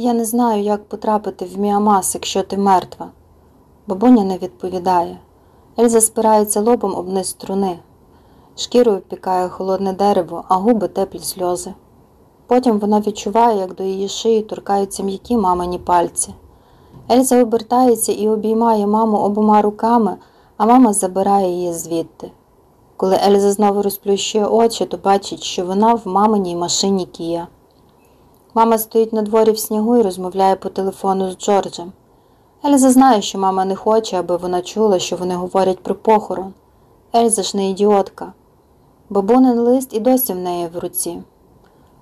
Я не знаю, як потрапити в Міамас, якщо ти мертва. Бабуня не відповідає. Ельза спирається лобом об низ струни. Шкірою пікає холодне дерево, а губи теплі сльози. Потім вона відчуває, як до її шиї торкаються м'які мамині пальці. Ельза обертається і обіймає маму обома руками, а мама забирає її звідти. Коли Ельза знову розплющує очі, то бачить, що вона в маминій машині Кія. Мама стоїть на дворі в снігу і розмовляє по телефону з Джорджем. Ельза знає, що мама не хоче, аби вона чула, що вони говорять про похорон. Ельза ж не ідіотка. Бабунин лист і досі в неї в руці.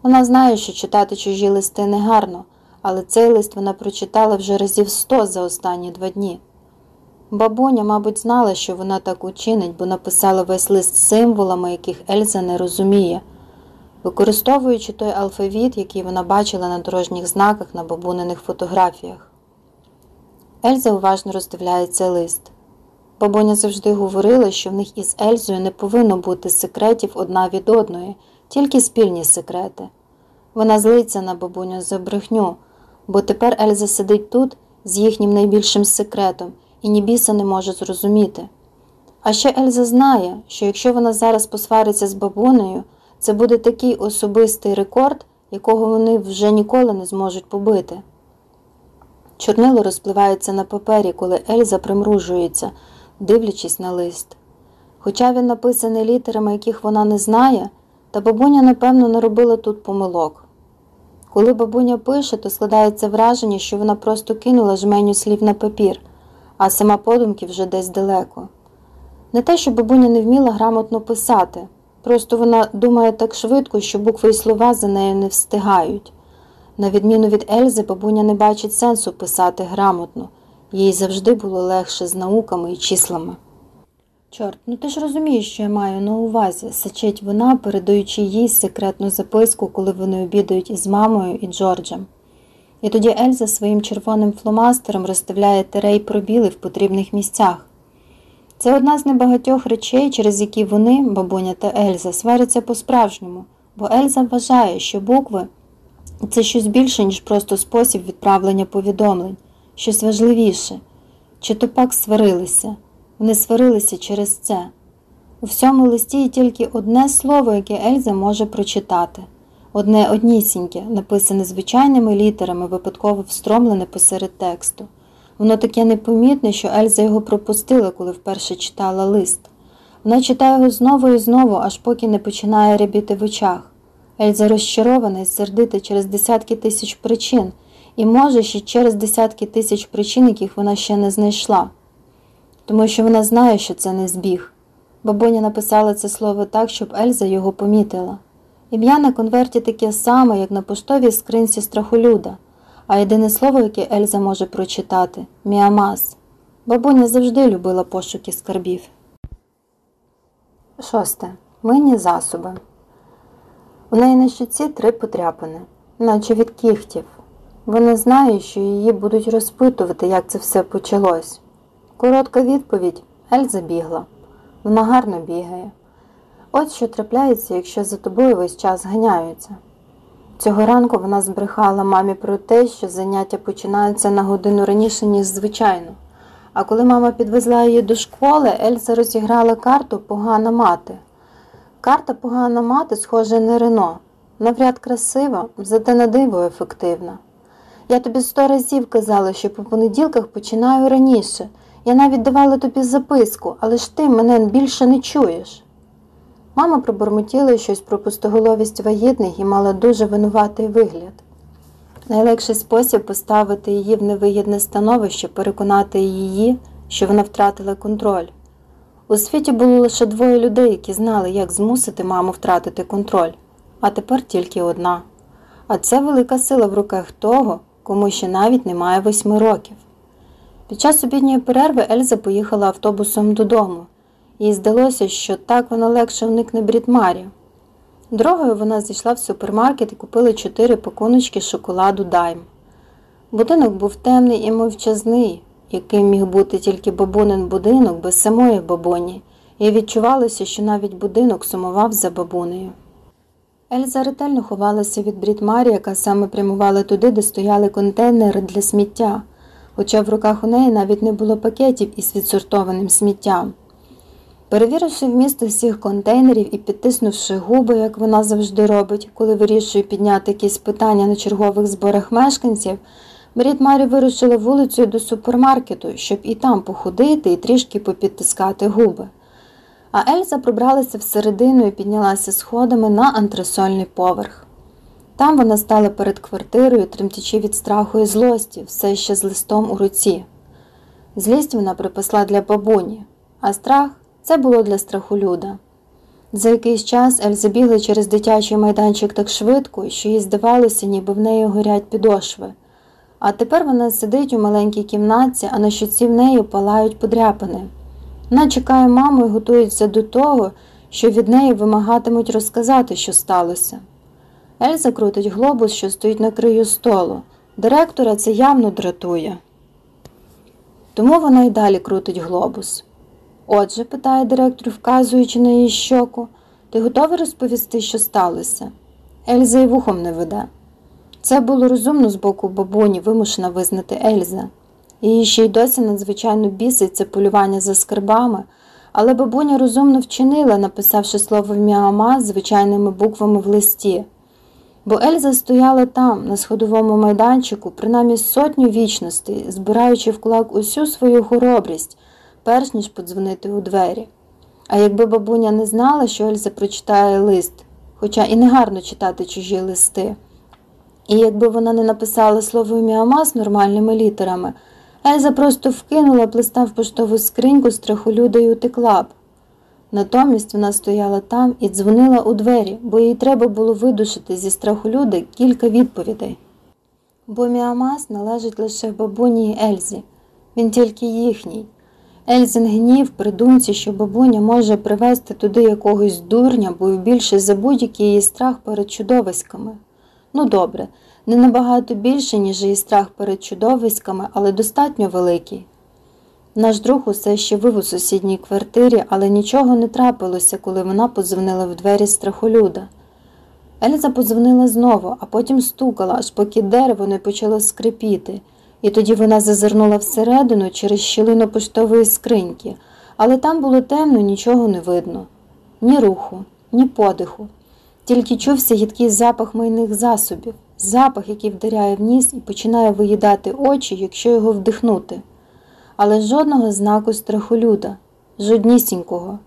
Вона знає, що читати чужі листи негарно, але цей лист вона прочитала вже разів сто за останні два дні. Бабуня, мабуть, знала, що вона так учинить, бо написала весь лист символами, яких Ельза не розуміє, використовуючи той алфавіт, який вона бачила на дорожніх знаках на бабуниних фотографіях. Ельза уважно роздивляється лист. Бабуня завжди говорила, що в них із Ельзою не повинно бути секретів одна від одної тільки спільні секрети. Вона злиться на бабуню за брехню, бо тепер Ельза сидить тут з їхнім найбільшим секретом і ні біса не може зрозуміти. А ще Ельза знає, що якщо вона зараз посвариться з бабунею, це буде такий особистий рекорд, якого вони вже ніколи не зможуть побити. Чорнило розпливається на папері, коли Ельза примружується, дивлячись на лист. Хоча він написаний літерами, яких вона не знає, та бабуня, напевно, не робила тут помилок. Коли бабуня пише, то складається враження, що вона просто кинула жменю слів на папір, а сама подумки вже десь далеко. Не те, що бабуня не вміла грамотно писати, просто вона думає так швидко, що букви і слова за нею не встигають. На відміну від Ельзи, бабуня не бачить сенсу писати грамотно, їй завжди було легше з науками і числами. Чорт, ну ти ж розумієш, що я маю на увазі, сичить вона, передаючи їй секретну записку, коли вони обідають із мамою і Джорджем. І тоді Ельза своїм червоним фломастером розставляє терей пробіли в потрібних місцях. Це одна з небагатьох речей, через які вони, бабуня та Ельза, сваряться по-справжньому, бо Ельза вважає, що букви Це щось більше, ніж просто спосіб відправлення повідомлень, щось важливіше. Чи то пак сварилися? Вони сварилися через це. У всьому листі є тільки одне слово, яке Ельза може прочитати одне однісіньке, написане звичайними літерами, випадково встромлене посеред тексту. Воно таке непомітне, що Ельза його пропустила, коли вперше читала лист. Вона читає його знову і знову, аж поки не починає рябіти в очах. Ельза розчарована і сердита через десятки тисяч причин, і може ще через десятки тисяч причин, яких вона ще не знайшла, тому що вона знає, що це не збіг. Бабуня написала це слово так, щоб Ельза його помітила. Ім'я на конверті таке саме, як на поштовій скринці страхолюда, а єдине слово, яке Ельза може прочитати міамас. Бабуня завжди любила пошуки скарбів. Шосте. Мийні засоби. У неї на щоці три потряпини, наче від кіхтів. Вона знає, що її будуть розпитувати, як це все почалось. Коротка відповідь Ельза бігла. Вона гарно бігає. От що трапляється, якщо за тобою весь час ганяються. Цього ранку вона збрехала мамі про те, що заняття починаються на годину раніше, ніж звичайно. А коли мама підвезла її до школи, Ельза розіграла карту Погана мати. Карта Погана мати, схожа на Рено. Навряд красива, зате на диво ефективна. Я тобі сто разів казала, що по понеділках починаю раніше. Я навіть давала тобі записку, але ж ти мене більше не чуєш. Мама пробормотіла щось про пустоголовість вагітних і мала дуже винуватий вигляд. Найлегший спосіб поставити її в невигідне становище, переконати її, що вона втратила контроль. У світі було лише двоє людей, які знали, як змусити маму втратити контроль, а тепер тільки одна. А це велика сила в руках того, кому ще навіть немає восьми років. Під час обідньої перерви Ельза поїхала автобусом додому. Їй здалося, що так вона легше уникне брідмарі. Дорогою вона зайшла в супермаркет і купила чотири пакуночки шоколаду Дайм. Будинок був темний і мовчазний, яким міг бути тільки бабунин будинок без самої бабуні, і відчувалося, що навіть будинок сумував за бабунею. Ельза ретельно ховалася від Брідмарі, яка саме прямувала туди, де стояли контейнери для сміття, хоча в руках у неї навіть не було пакетів із відсортованим сміттям. Перевіривши вміст усіх контейнерів і підтиснувши губи, як вона завжди робить, коли вирішує підняти якісь питання на чергових зборах мешканців, Брід Марі вирушила вулицею до супермаркету, щоб і там походити і трішки попідтискати губи. А Ельза пробралася всередину і піднялася сходами на антресольний поверх. Там вона стала перед квартирою, тремтячи від страху і злості, все ще з листом у руці. Злість вона припасла для бабуні, а страх це було для страхолюда. За якийсь час Ельза бігла через дитячий майданчик так швидко, що їй здавалося, ніби в неї горять підошви. А тепер вона сидить у маленькій кімнатці, а на щоці в неї палають подряпини. Вона чекає маму і готується до того, що від неї вимагатимуть розказати, що сталося. Ельза крутить глобус, що стоїть на краю столу. Директора це явно дратує. Тому вона й далі крутить глобус. Отже, питає директор, вказуючи на її щоку, ти готовий розповісти, що сталося? Ельза й вухом не веде. Це було розумно з боку бабуні, вимушена визнати Ельза. Її ще й досі надзвичайно бісить це полювання за скарбами, але бабуня розумно вчинила, написавши слово міама звичайними буквами в листі. Бо Ельза стояла там, на сходовому майданчику, принаймні сотню вічностей, збираючи в кулак усю свою хоробрість перш ніж подзвонити у двері. А якби бабуня не знала, що Ельза прочитає лист, хоча і не гарно читати чужі листи, і якби вона не написала слово міама з нормальними літерами, Ельза просто вкинула б листа в поштову скриньку страхолюда і утекла б. Натомість вона стояла там і дзвонила у двері, бо їй треба було видушити зі страху люди кілька відповідей. Бо Міамас належить лише бабуні і Ельзі, він тільки їхній. Ельзин гнів при думці, що бабуня може привезти туди якогось дурня, був більше за будь-який її страх перед чудовиськами. Ну добре, не набагато більше, ніж її страх перед чудовиськами, але достатньо великий. Наш друг усе ще вив у сусідній квартирі, але нічого не трапилося, коли вона подзвонила в двері страхолюда. Ельза подзвонила знову, а потім стукала, аж поки дерево не почало скрипіти, і тоді вона зазирнула всередину через щілину поштової скриньки, але там було темно, нічого не видно. Ні руху, ні подиху. Тільки чувся гідкий запах мийних засобів, запах, який вдаряє в ніс і починає виїдати очі, якщо його вдихнути. Але жодного знаку страхолюда, жоднісінького.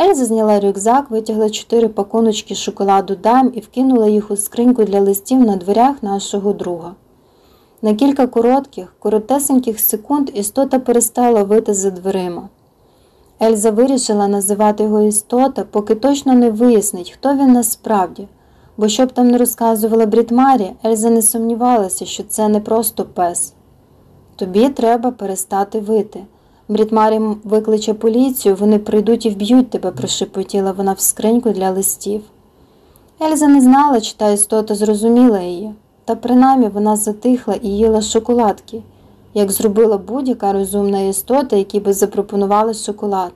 Ельза зняла рюкзак, витягла чотири пакуночки шоколаду дам і вкинула їх у скриньку для листів на дверях нашого друга. На кілька коротких, коротесеньких секунд істота перестала вити за дверима. Ельза вирішила називати його істота, поки точно не вияснить, хто він насправді, бо щоб там не розказувала Брітмарі, Ельза не сумнівалася, що це не просто пес. Тобі треба перестати вити. Брітмарі викличе поліцію, вони прийдуть і вб'ють тебе, прошепотіла вона в скриньку для листів. Ельза не знала, чи та істота зрозуміла її, та принаймні вона затихла і їла шоколадки, як зробила будь-яка розумна істота, якій би запропонували шоколад.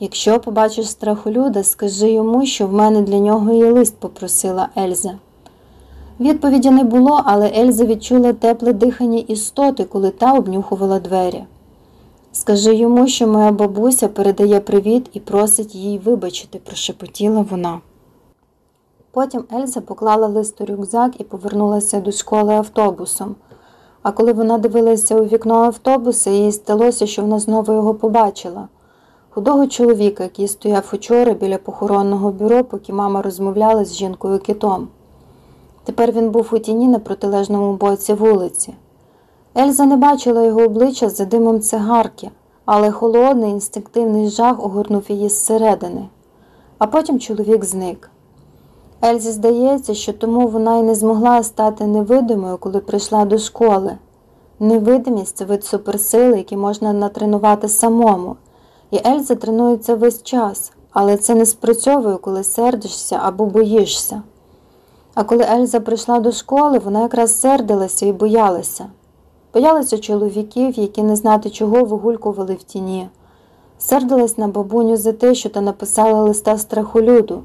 Якщо побачиш страхолюда, скажи йому, що в мене для нього є лист, попросила Ельза. Відповіді не було, але Ельза відчула тепле дихання істоти, коли та обнюхувала двері. Скажи йому, що моя бабуся передає привіт і просить їй вибачити, прошепотіла вона. Потім Ельза поклала лист у рюкзак і повернулася до школи автобусом. А коли вона дивилася у вікно автобуса, їй сталося, що вона знову його побачила худого чоловіка, який стояв учора біля похоронного бюро, поки мама розмовляла з жінкою китом. Тепер він був у тіні на протилежному боці вулиці. Ельза не бачила його обличчя за димом цигарки, але холодний інстинктивний жах огорнув її зсередини. А потім чоловік зник. Ельзі здається, що тому вона й не змогла стати невидимою, коли прийшла до школи. Невидимість це вид суперсили, який можна натренувати самому, і Ельза тренується весь час, але це не спрацьовує, коли сердишся або боїшся. А коли Ельза прийшла до школи, вона якраз сердилася і боялася. Боялася чоловіків, які не знати чого вигулькували в тіні. Сердилась на бабуню за те, що та написала листа страхолюду,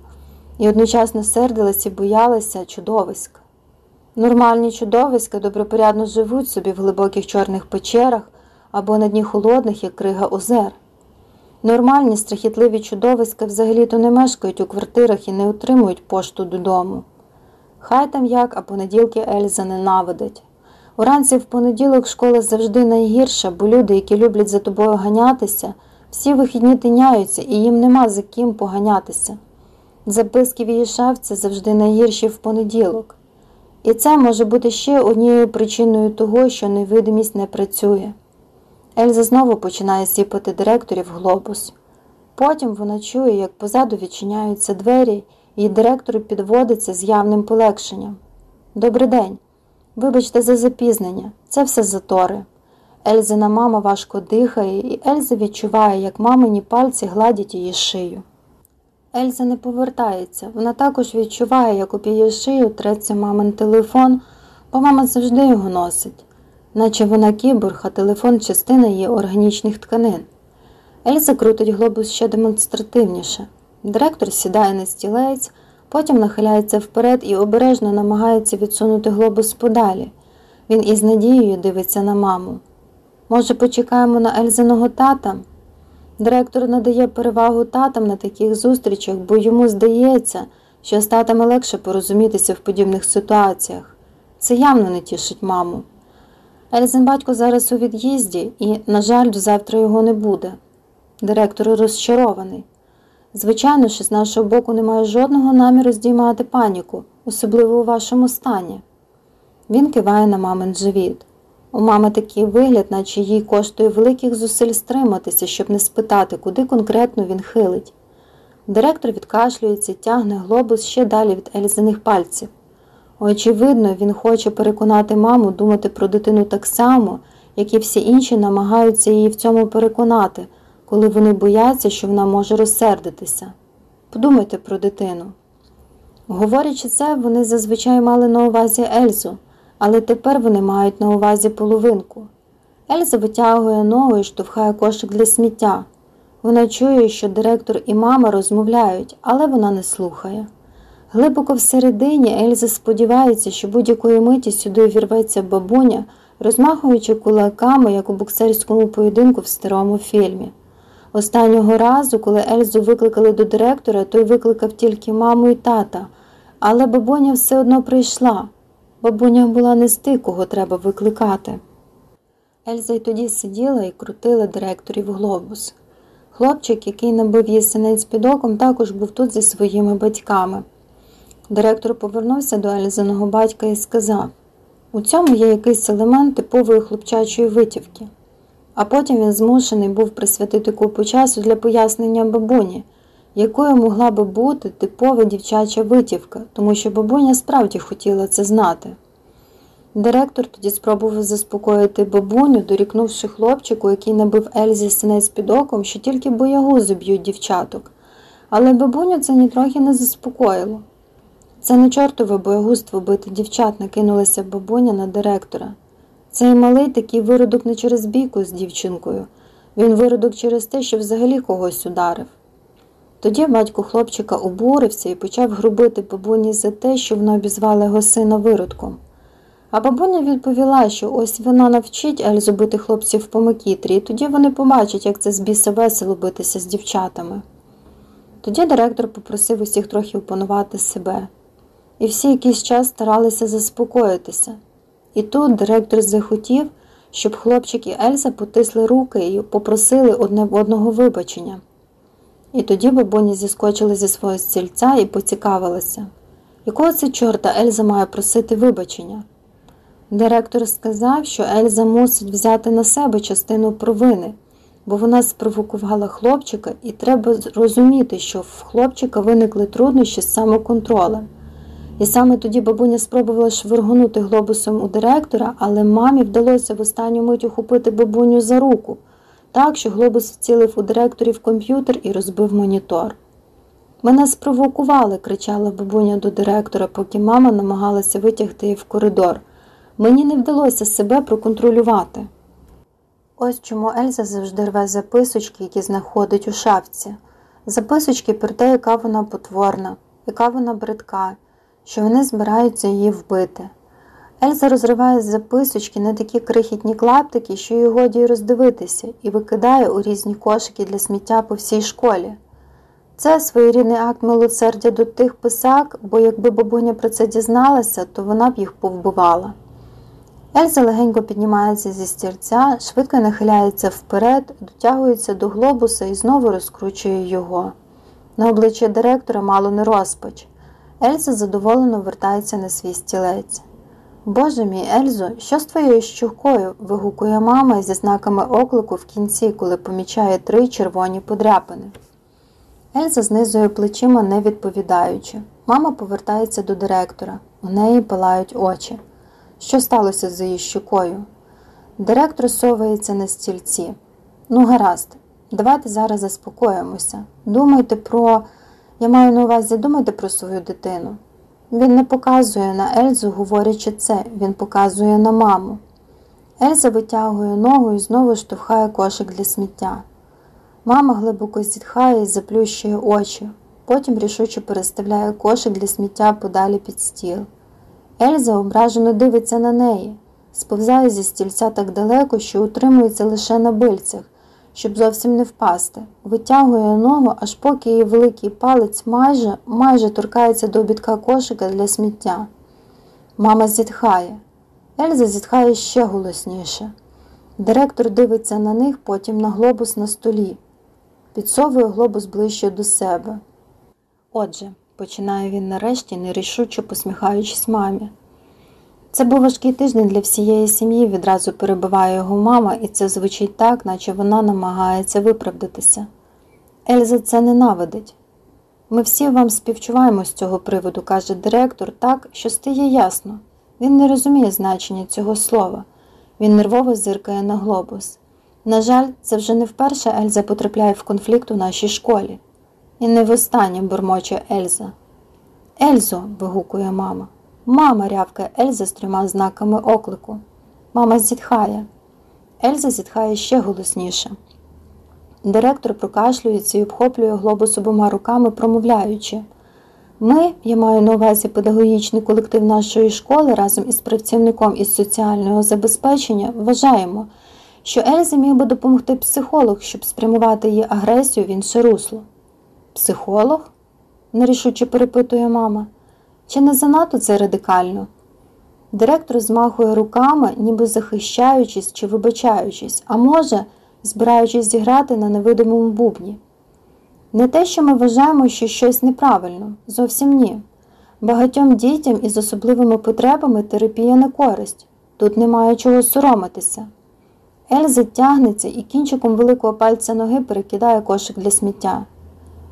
і одночасно сердилась і боялася чудовиськ. Нормальні чудовиська добропорядно живуть собі в глибоких чорних печерах або на дні холодних, як крига озер. Нормальні страхітливі чудовиська взагалі-то не мешкають у квартирах і не отримують пошту додому. Хай там як, а понеділки Ельза ненавидить. Уранці в понеділок школа завжди найгірша, бо люди, які люблять за тобою ганятися, всі вихідні тиняються і їм нема за ким поганятися. Записки в її шафці завжди найгірші в понеділок. І це може бути ще однією причиною того, що невидимість не працює. Ельза знову починає сіпати директорів глобус. Потім вона чує, як позаду відчиняються двері, і директор підводиться з явним полегшенням. Добрий день. Вибачте за запізнення, це все затори. Ельзина мама важко дихає, і Ельза відчуває, як мамині пальці гладять її шию. Ельза не повертається, вона також відчуває, як об її шию треться мамин телефон, бо мама завжди його носить, наче вона кіборг, а телефон частина її органічних тканин. Ельза крутить глобус ще демонстративніше. Директор сідає на стілець. Потім нахиляється вперед і обережно намагається відсунути глобус подалі. Він із надією дивиться на маму. Може, почекаємо на Ельзиного тата? Директор надає перевагу татам на таких зустрічах, бо йому здається, що з татами легше порозумітися в подібних ситуаціях. Це явно не тішить маму. Ельзин батько зараз у від'їзді і, на жаль, завтра його не буде. Директор розчарований. Звичайно що з нашого боку немає жодного наміру здіймати паніку, особливо у вашому стані. Він киває на мамин живіт. У мами такий вигляд, наче їй коштує великих зусиль стриматися, щоб не спитати, куди конкретно він хилить. Директор відкашлюється, тягне глобус ще далі від Ельзиних пальців. Очевидно, він хоче переконати маму думати про дитину так само, як і всі інші намагаються її в цьому переконати коли вони бояться, що вона може розсердитися. Подумайте про дитину. Говорячи це, вони зазвичай мали на увазі Ельзу, але тепер вони мають на увазі половинку. Ельза витягує ногу і штовхає кошик для сміття. Вона чує, що директор і мама розмовляють, але вона не слухає. Глибоко всередині Ельза сподівається, що будь-якої миті сюди вірветься бабуня, розмахуючи кулаками, як у боксерському поєдинку в старому фільмі. Останнього разу, коли Ельзу викликали до директора, той викликав тільки маму і тата, але бабуня все одно прийшла. Бабуня була не з тих, кого треба викликати. Ельза й тоді сиділа і крутила директорів глобус. Хлопчик, який набив синець під оком, також був тут зі своїми батьками. Директор повернувся до Ельзиного батька і сказав у цьому є якийсь елемент типової хлопчачої витівки. А потім він змушений був присвятити купу часу для пояснення бабуні, якою могла би бути типова дівчача витівка, тому що бабуня справді хотіла це знати. Директор тоді спробував заспокоїти бабуню, дорікнувши хлопчику, який набив Ельзі синець під оком, що тільки боягузи б'ють дівчаток. Але бабуню це нітрохи не заспокоїло. Це не чортове боягузтво бити дівчат, накинулася бабуня на директора. Цей малий такий виродок не через бійку з дівчинкою, він виродок через те, що взагалі когось ударив. Тоді батько хлопчика обурився і почав грубити бабуні за те, що вона обізвала його сина виродком. А бабуня відповіла, що ось вона навчить Ельзу бити хлопців по макітрі, і тоді вони побачать, як це з біса весело битися з дівчатами. Тоді директор попросив усіх трохи опанувати себе, і всі якийсь час старалися заспокоїтися. І тут директор захотів, щоб хлопчик і Ельза потисли руки і попросили одне в одного вибачення. І тоді бабуня зіскочила зі свого стільця і поцікавилася, якого це чорта Ельза має просити вибачення. Директор сказав, що Ельза мусить взяти на себе частину провини, бо вона спровокувала хлопчика, і треба розуміти, що в хлопчика виникли труднощі з самоконтролем. І саме тоді бабуня спробувала швиргонути глобусом у директора, але мамі вдалося в останню мить ухопити бабуню за руку, так що глобус вцілив у директорів комп'ютер і розбив монітор. Мене спровокували, кричала бабуня до директора, поки мама намагалася витягти її в коридор. Мені не вдалося себе проконтролювати. Ось чому Ельза завжди рве записочки, які знаходить у шафці, записочки про те, яка вона потворна, яка вона бридка, що вони збираються її вбити. Ельза розриває з записочки на такі крихітні клаптики, що її годі роздивитися, і викидає у різні кошики для сміття по всій школі. Це своєрідний акт милосердя до тих писак, бо якби бабуня про це дізналася, то вона б їх повбивала. Ельза легенько піднімається зі стільця, швидко нахиляється вперед, дотягується до глобуса і знову розкручує його. На обличчя директора мало не розпач. Ельза задоволено вертається на свій стілець. Боже мій, Ельзо, що з твоєю щукою? вигукує мама зі знаками оклику в кінці, коли помічає три червоні подряпини. Ельза знизує плечима, не відповідаючи. Мама повертається до директора. У неї палають очі. Що сталося з її щукою? Директор совається на стільці. Ну, гаразд, давайте зараз заспокоїмося. Думайте про. Я маю на увазі, думайте про свою дитину. Він не показує на Ельзу, говорячи це, він показує на маму. Ельза витягує ногу і знову штовхає кошик для сміття. Мама глибоко зітхає і заплющує очі, потім рішуче переставляє кошик для сміття подалі під стіл. Ельза ображено дивиться на неї, сповзає зі стільця так далеко, що утримується лише на бильцях, щоб зовсім не впасти, витягує ногу, аж поки її великий палець майже майже торкається до обідка кошика для сміття. Мама зітхає. Ельза зітхає ще голосніше. Директор дивиться на них, потім на глобус на столі, підсовує глобус ближче до себе. Отже, починає він нарешті, нерішуче посміхаючись мамі. Це був важкий тиждень для всієї сім'ї, відразу перебиває його мама, і це звучить так, наче вона намагається виправдатися. Ельза це ненавидить. Ми всі вам співчуваємо з цього приводу, каже директор, так, що стає ясно. Він не розуміє значення цього слова. Він нервово зиркає на глобус. На жаль, це вже не вперше Ельза потрапляє в конфлікт у нашій школі. І не востаннє бурмоче Ельза. Ельзо, вигукує мама. Мама рявкає Ельза з трьома знаками оклику. Мама зітхає. Ельза зітхає ще голосніше. Директор прокашлюється і обхоплює глобус обома руками, промовляючи Ми, я маю на увазі педагогічний колектив нашої школи разом із працівником із соціального забезпечення, вважаємо, що Ельзі міг би допомогти психолог, щоб спрямувати її агресію в інше русло. Психолог? нерішуче перепитує мама. Чи не занадто це радикально? Директор змахує руками, ніби захищаючись чи вибачаючись, а може, збираючись зіграти на невидимому бубні. Не те, що ми вважаємо, що щось неправильно, зовсім ні. Багатьом дітям із особливими потребами терапія не користь, тут немає чого соромитися. Ельза тягнеться і кінчиком великого пальця ноги перекидає кошик для сміття.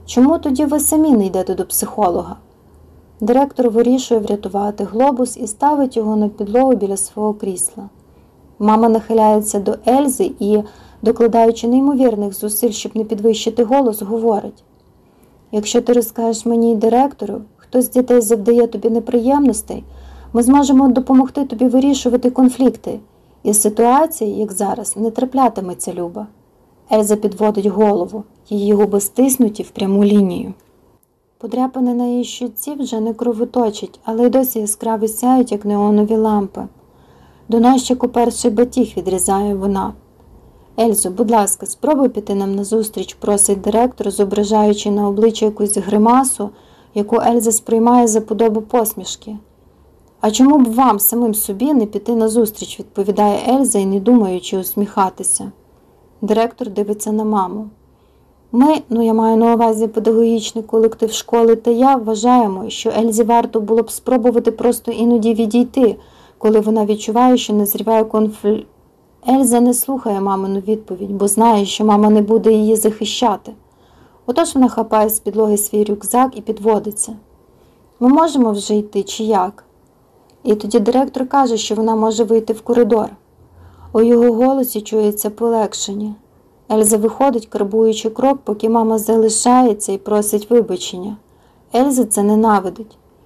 Чому тоді ви самі не йдете до психолога? Директор вирішує врятувати глобус і ставить його на підлогу біля свого крісла. Мама нахиляється до Ельзи і, докладаючи неймовірних зусиль, щоб не підвищити голос, говорить: Якщо ти розкажеш мені й директору, хто з дітей завдає тобі неприємностей, ми зможемо допомогти тобі вирішувати конфлікти, і ситуації, як зараз, не траплятиметься люба. Ельза підводить голову, її губи стиснуті в пряму лінію. Подряпини на її щуці вже не кровоточать, але й досі яскраво сяють, як неонові лампи. Донощику перший батіг відрізає вона. Ельзо, будь ласка, спробуй піти нам назустріч, просить директор, зображаючи на обличчя якусь гримасу, яку Ельза сприймає за подобу посмішки. А чому б вам самим собі не піти назустріч, відповідає Ельза і не думаючи усміхатися. Директор дивиться на маму. Ми, ну я маю на увазі педагогічний колектив школи та я, вважаємо, що Ельзі варто було б спробувати просто іноді відійти, коли вона відчуває, що назріває конфлікт. Ельза не слухає мамину відповідь, бо знає, що мама не буде її захищати. Отож вона хапає з підлоги свій рюкзак і підводиться. Ми можемо вже йти, чи як? І тоді директор каже, що вона може вийти в коридор. У його голосі чується полегшення. Ельза виходить, карбуючи крок, поки мама залишається і просить вибачення. Ельза це ненавидить.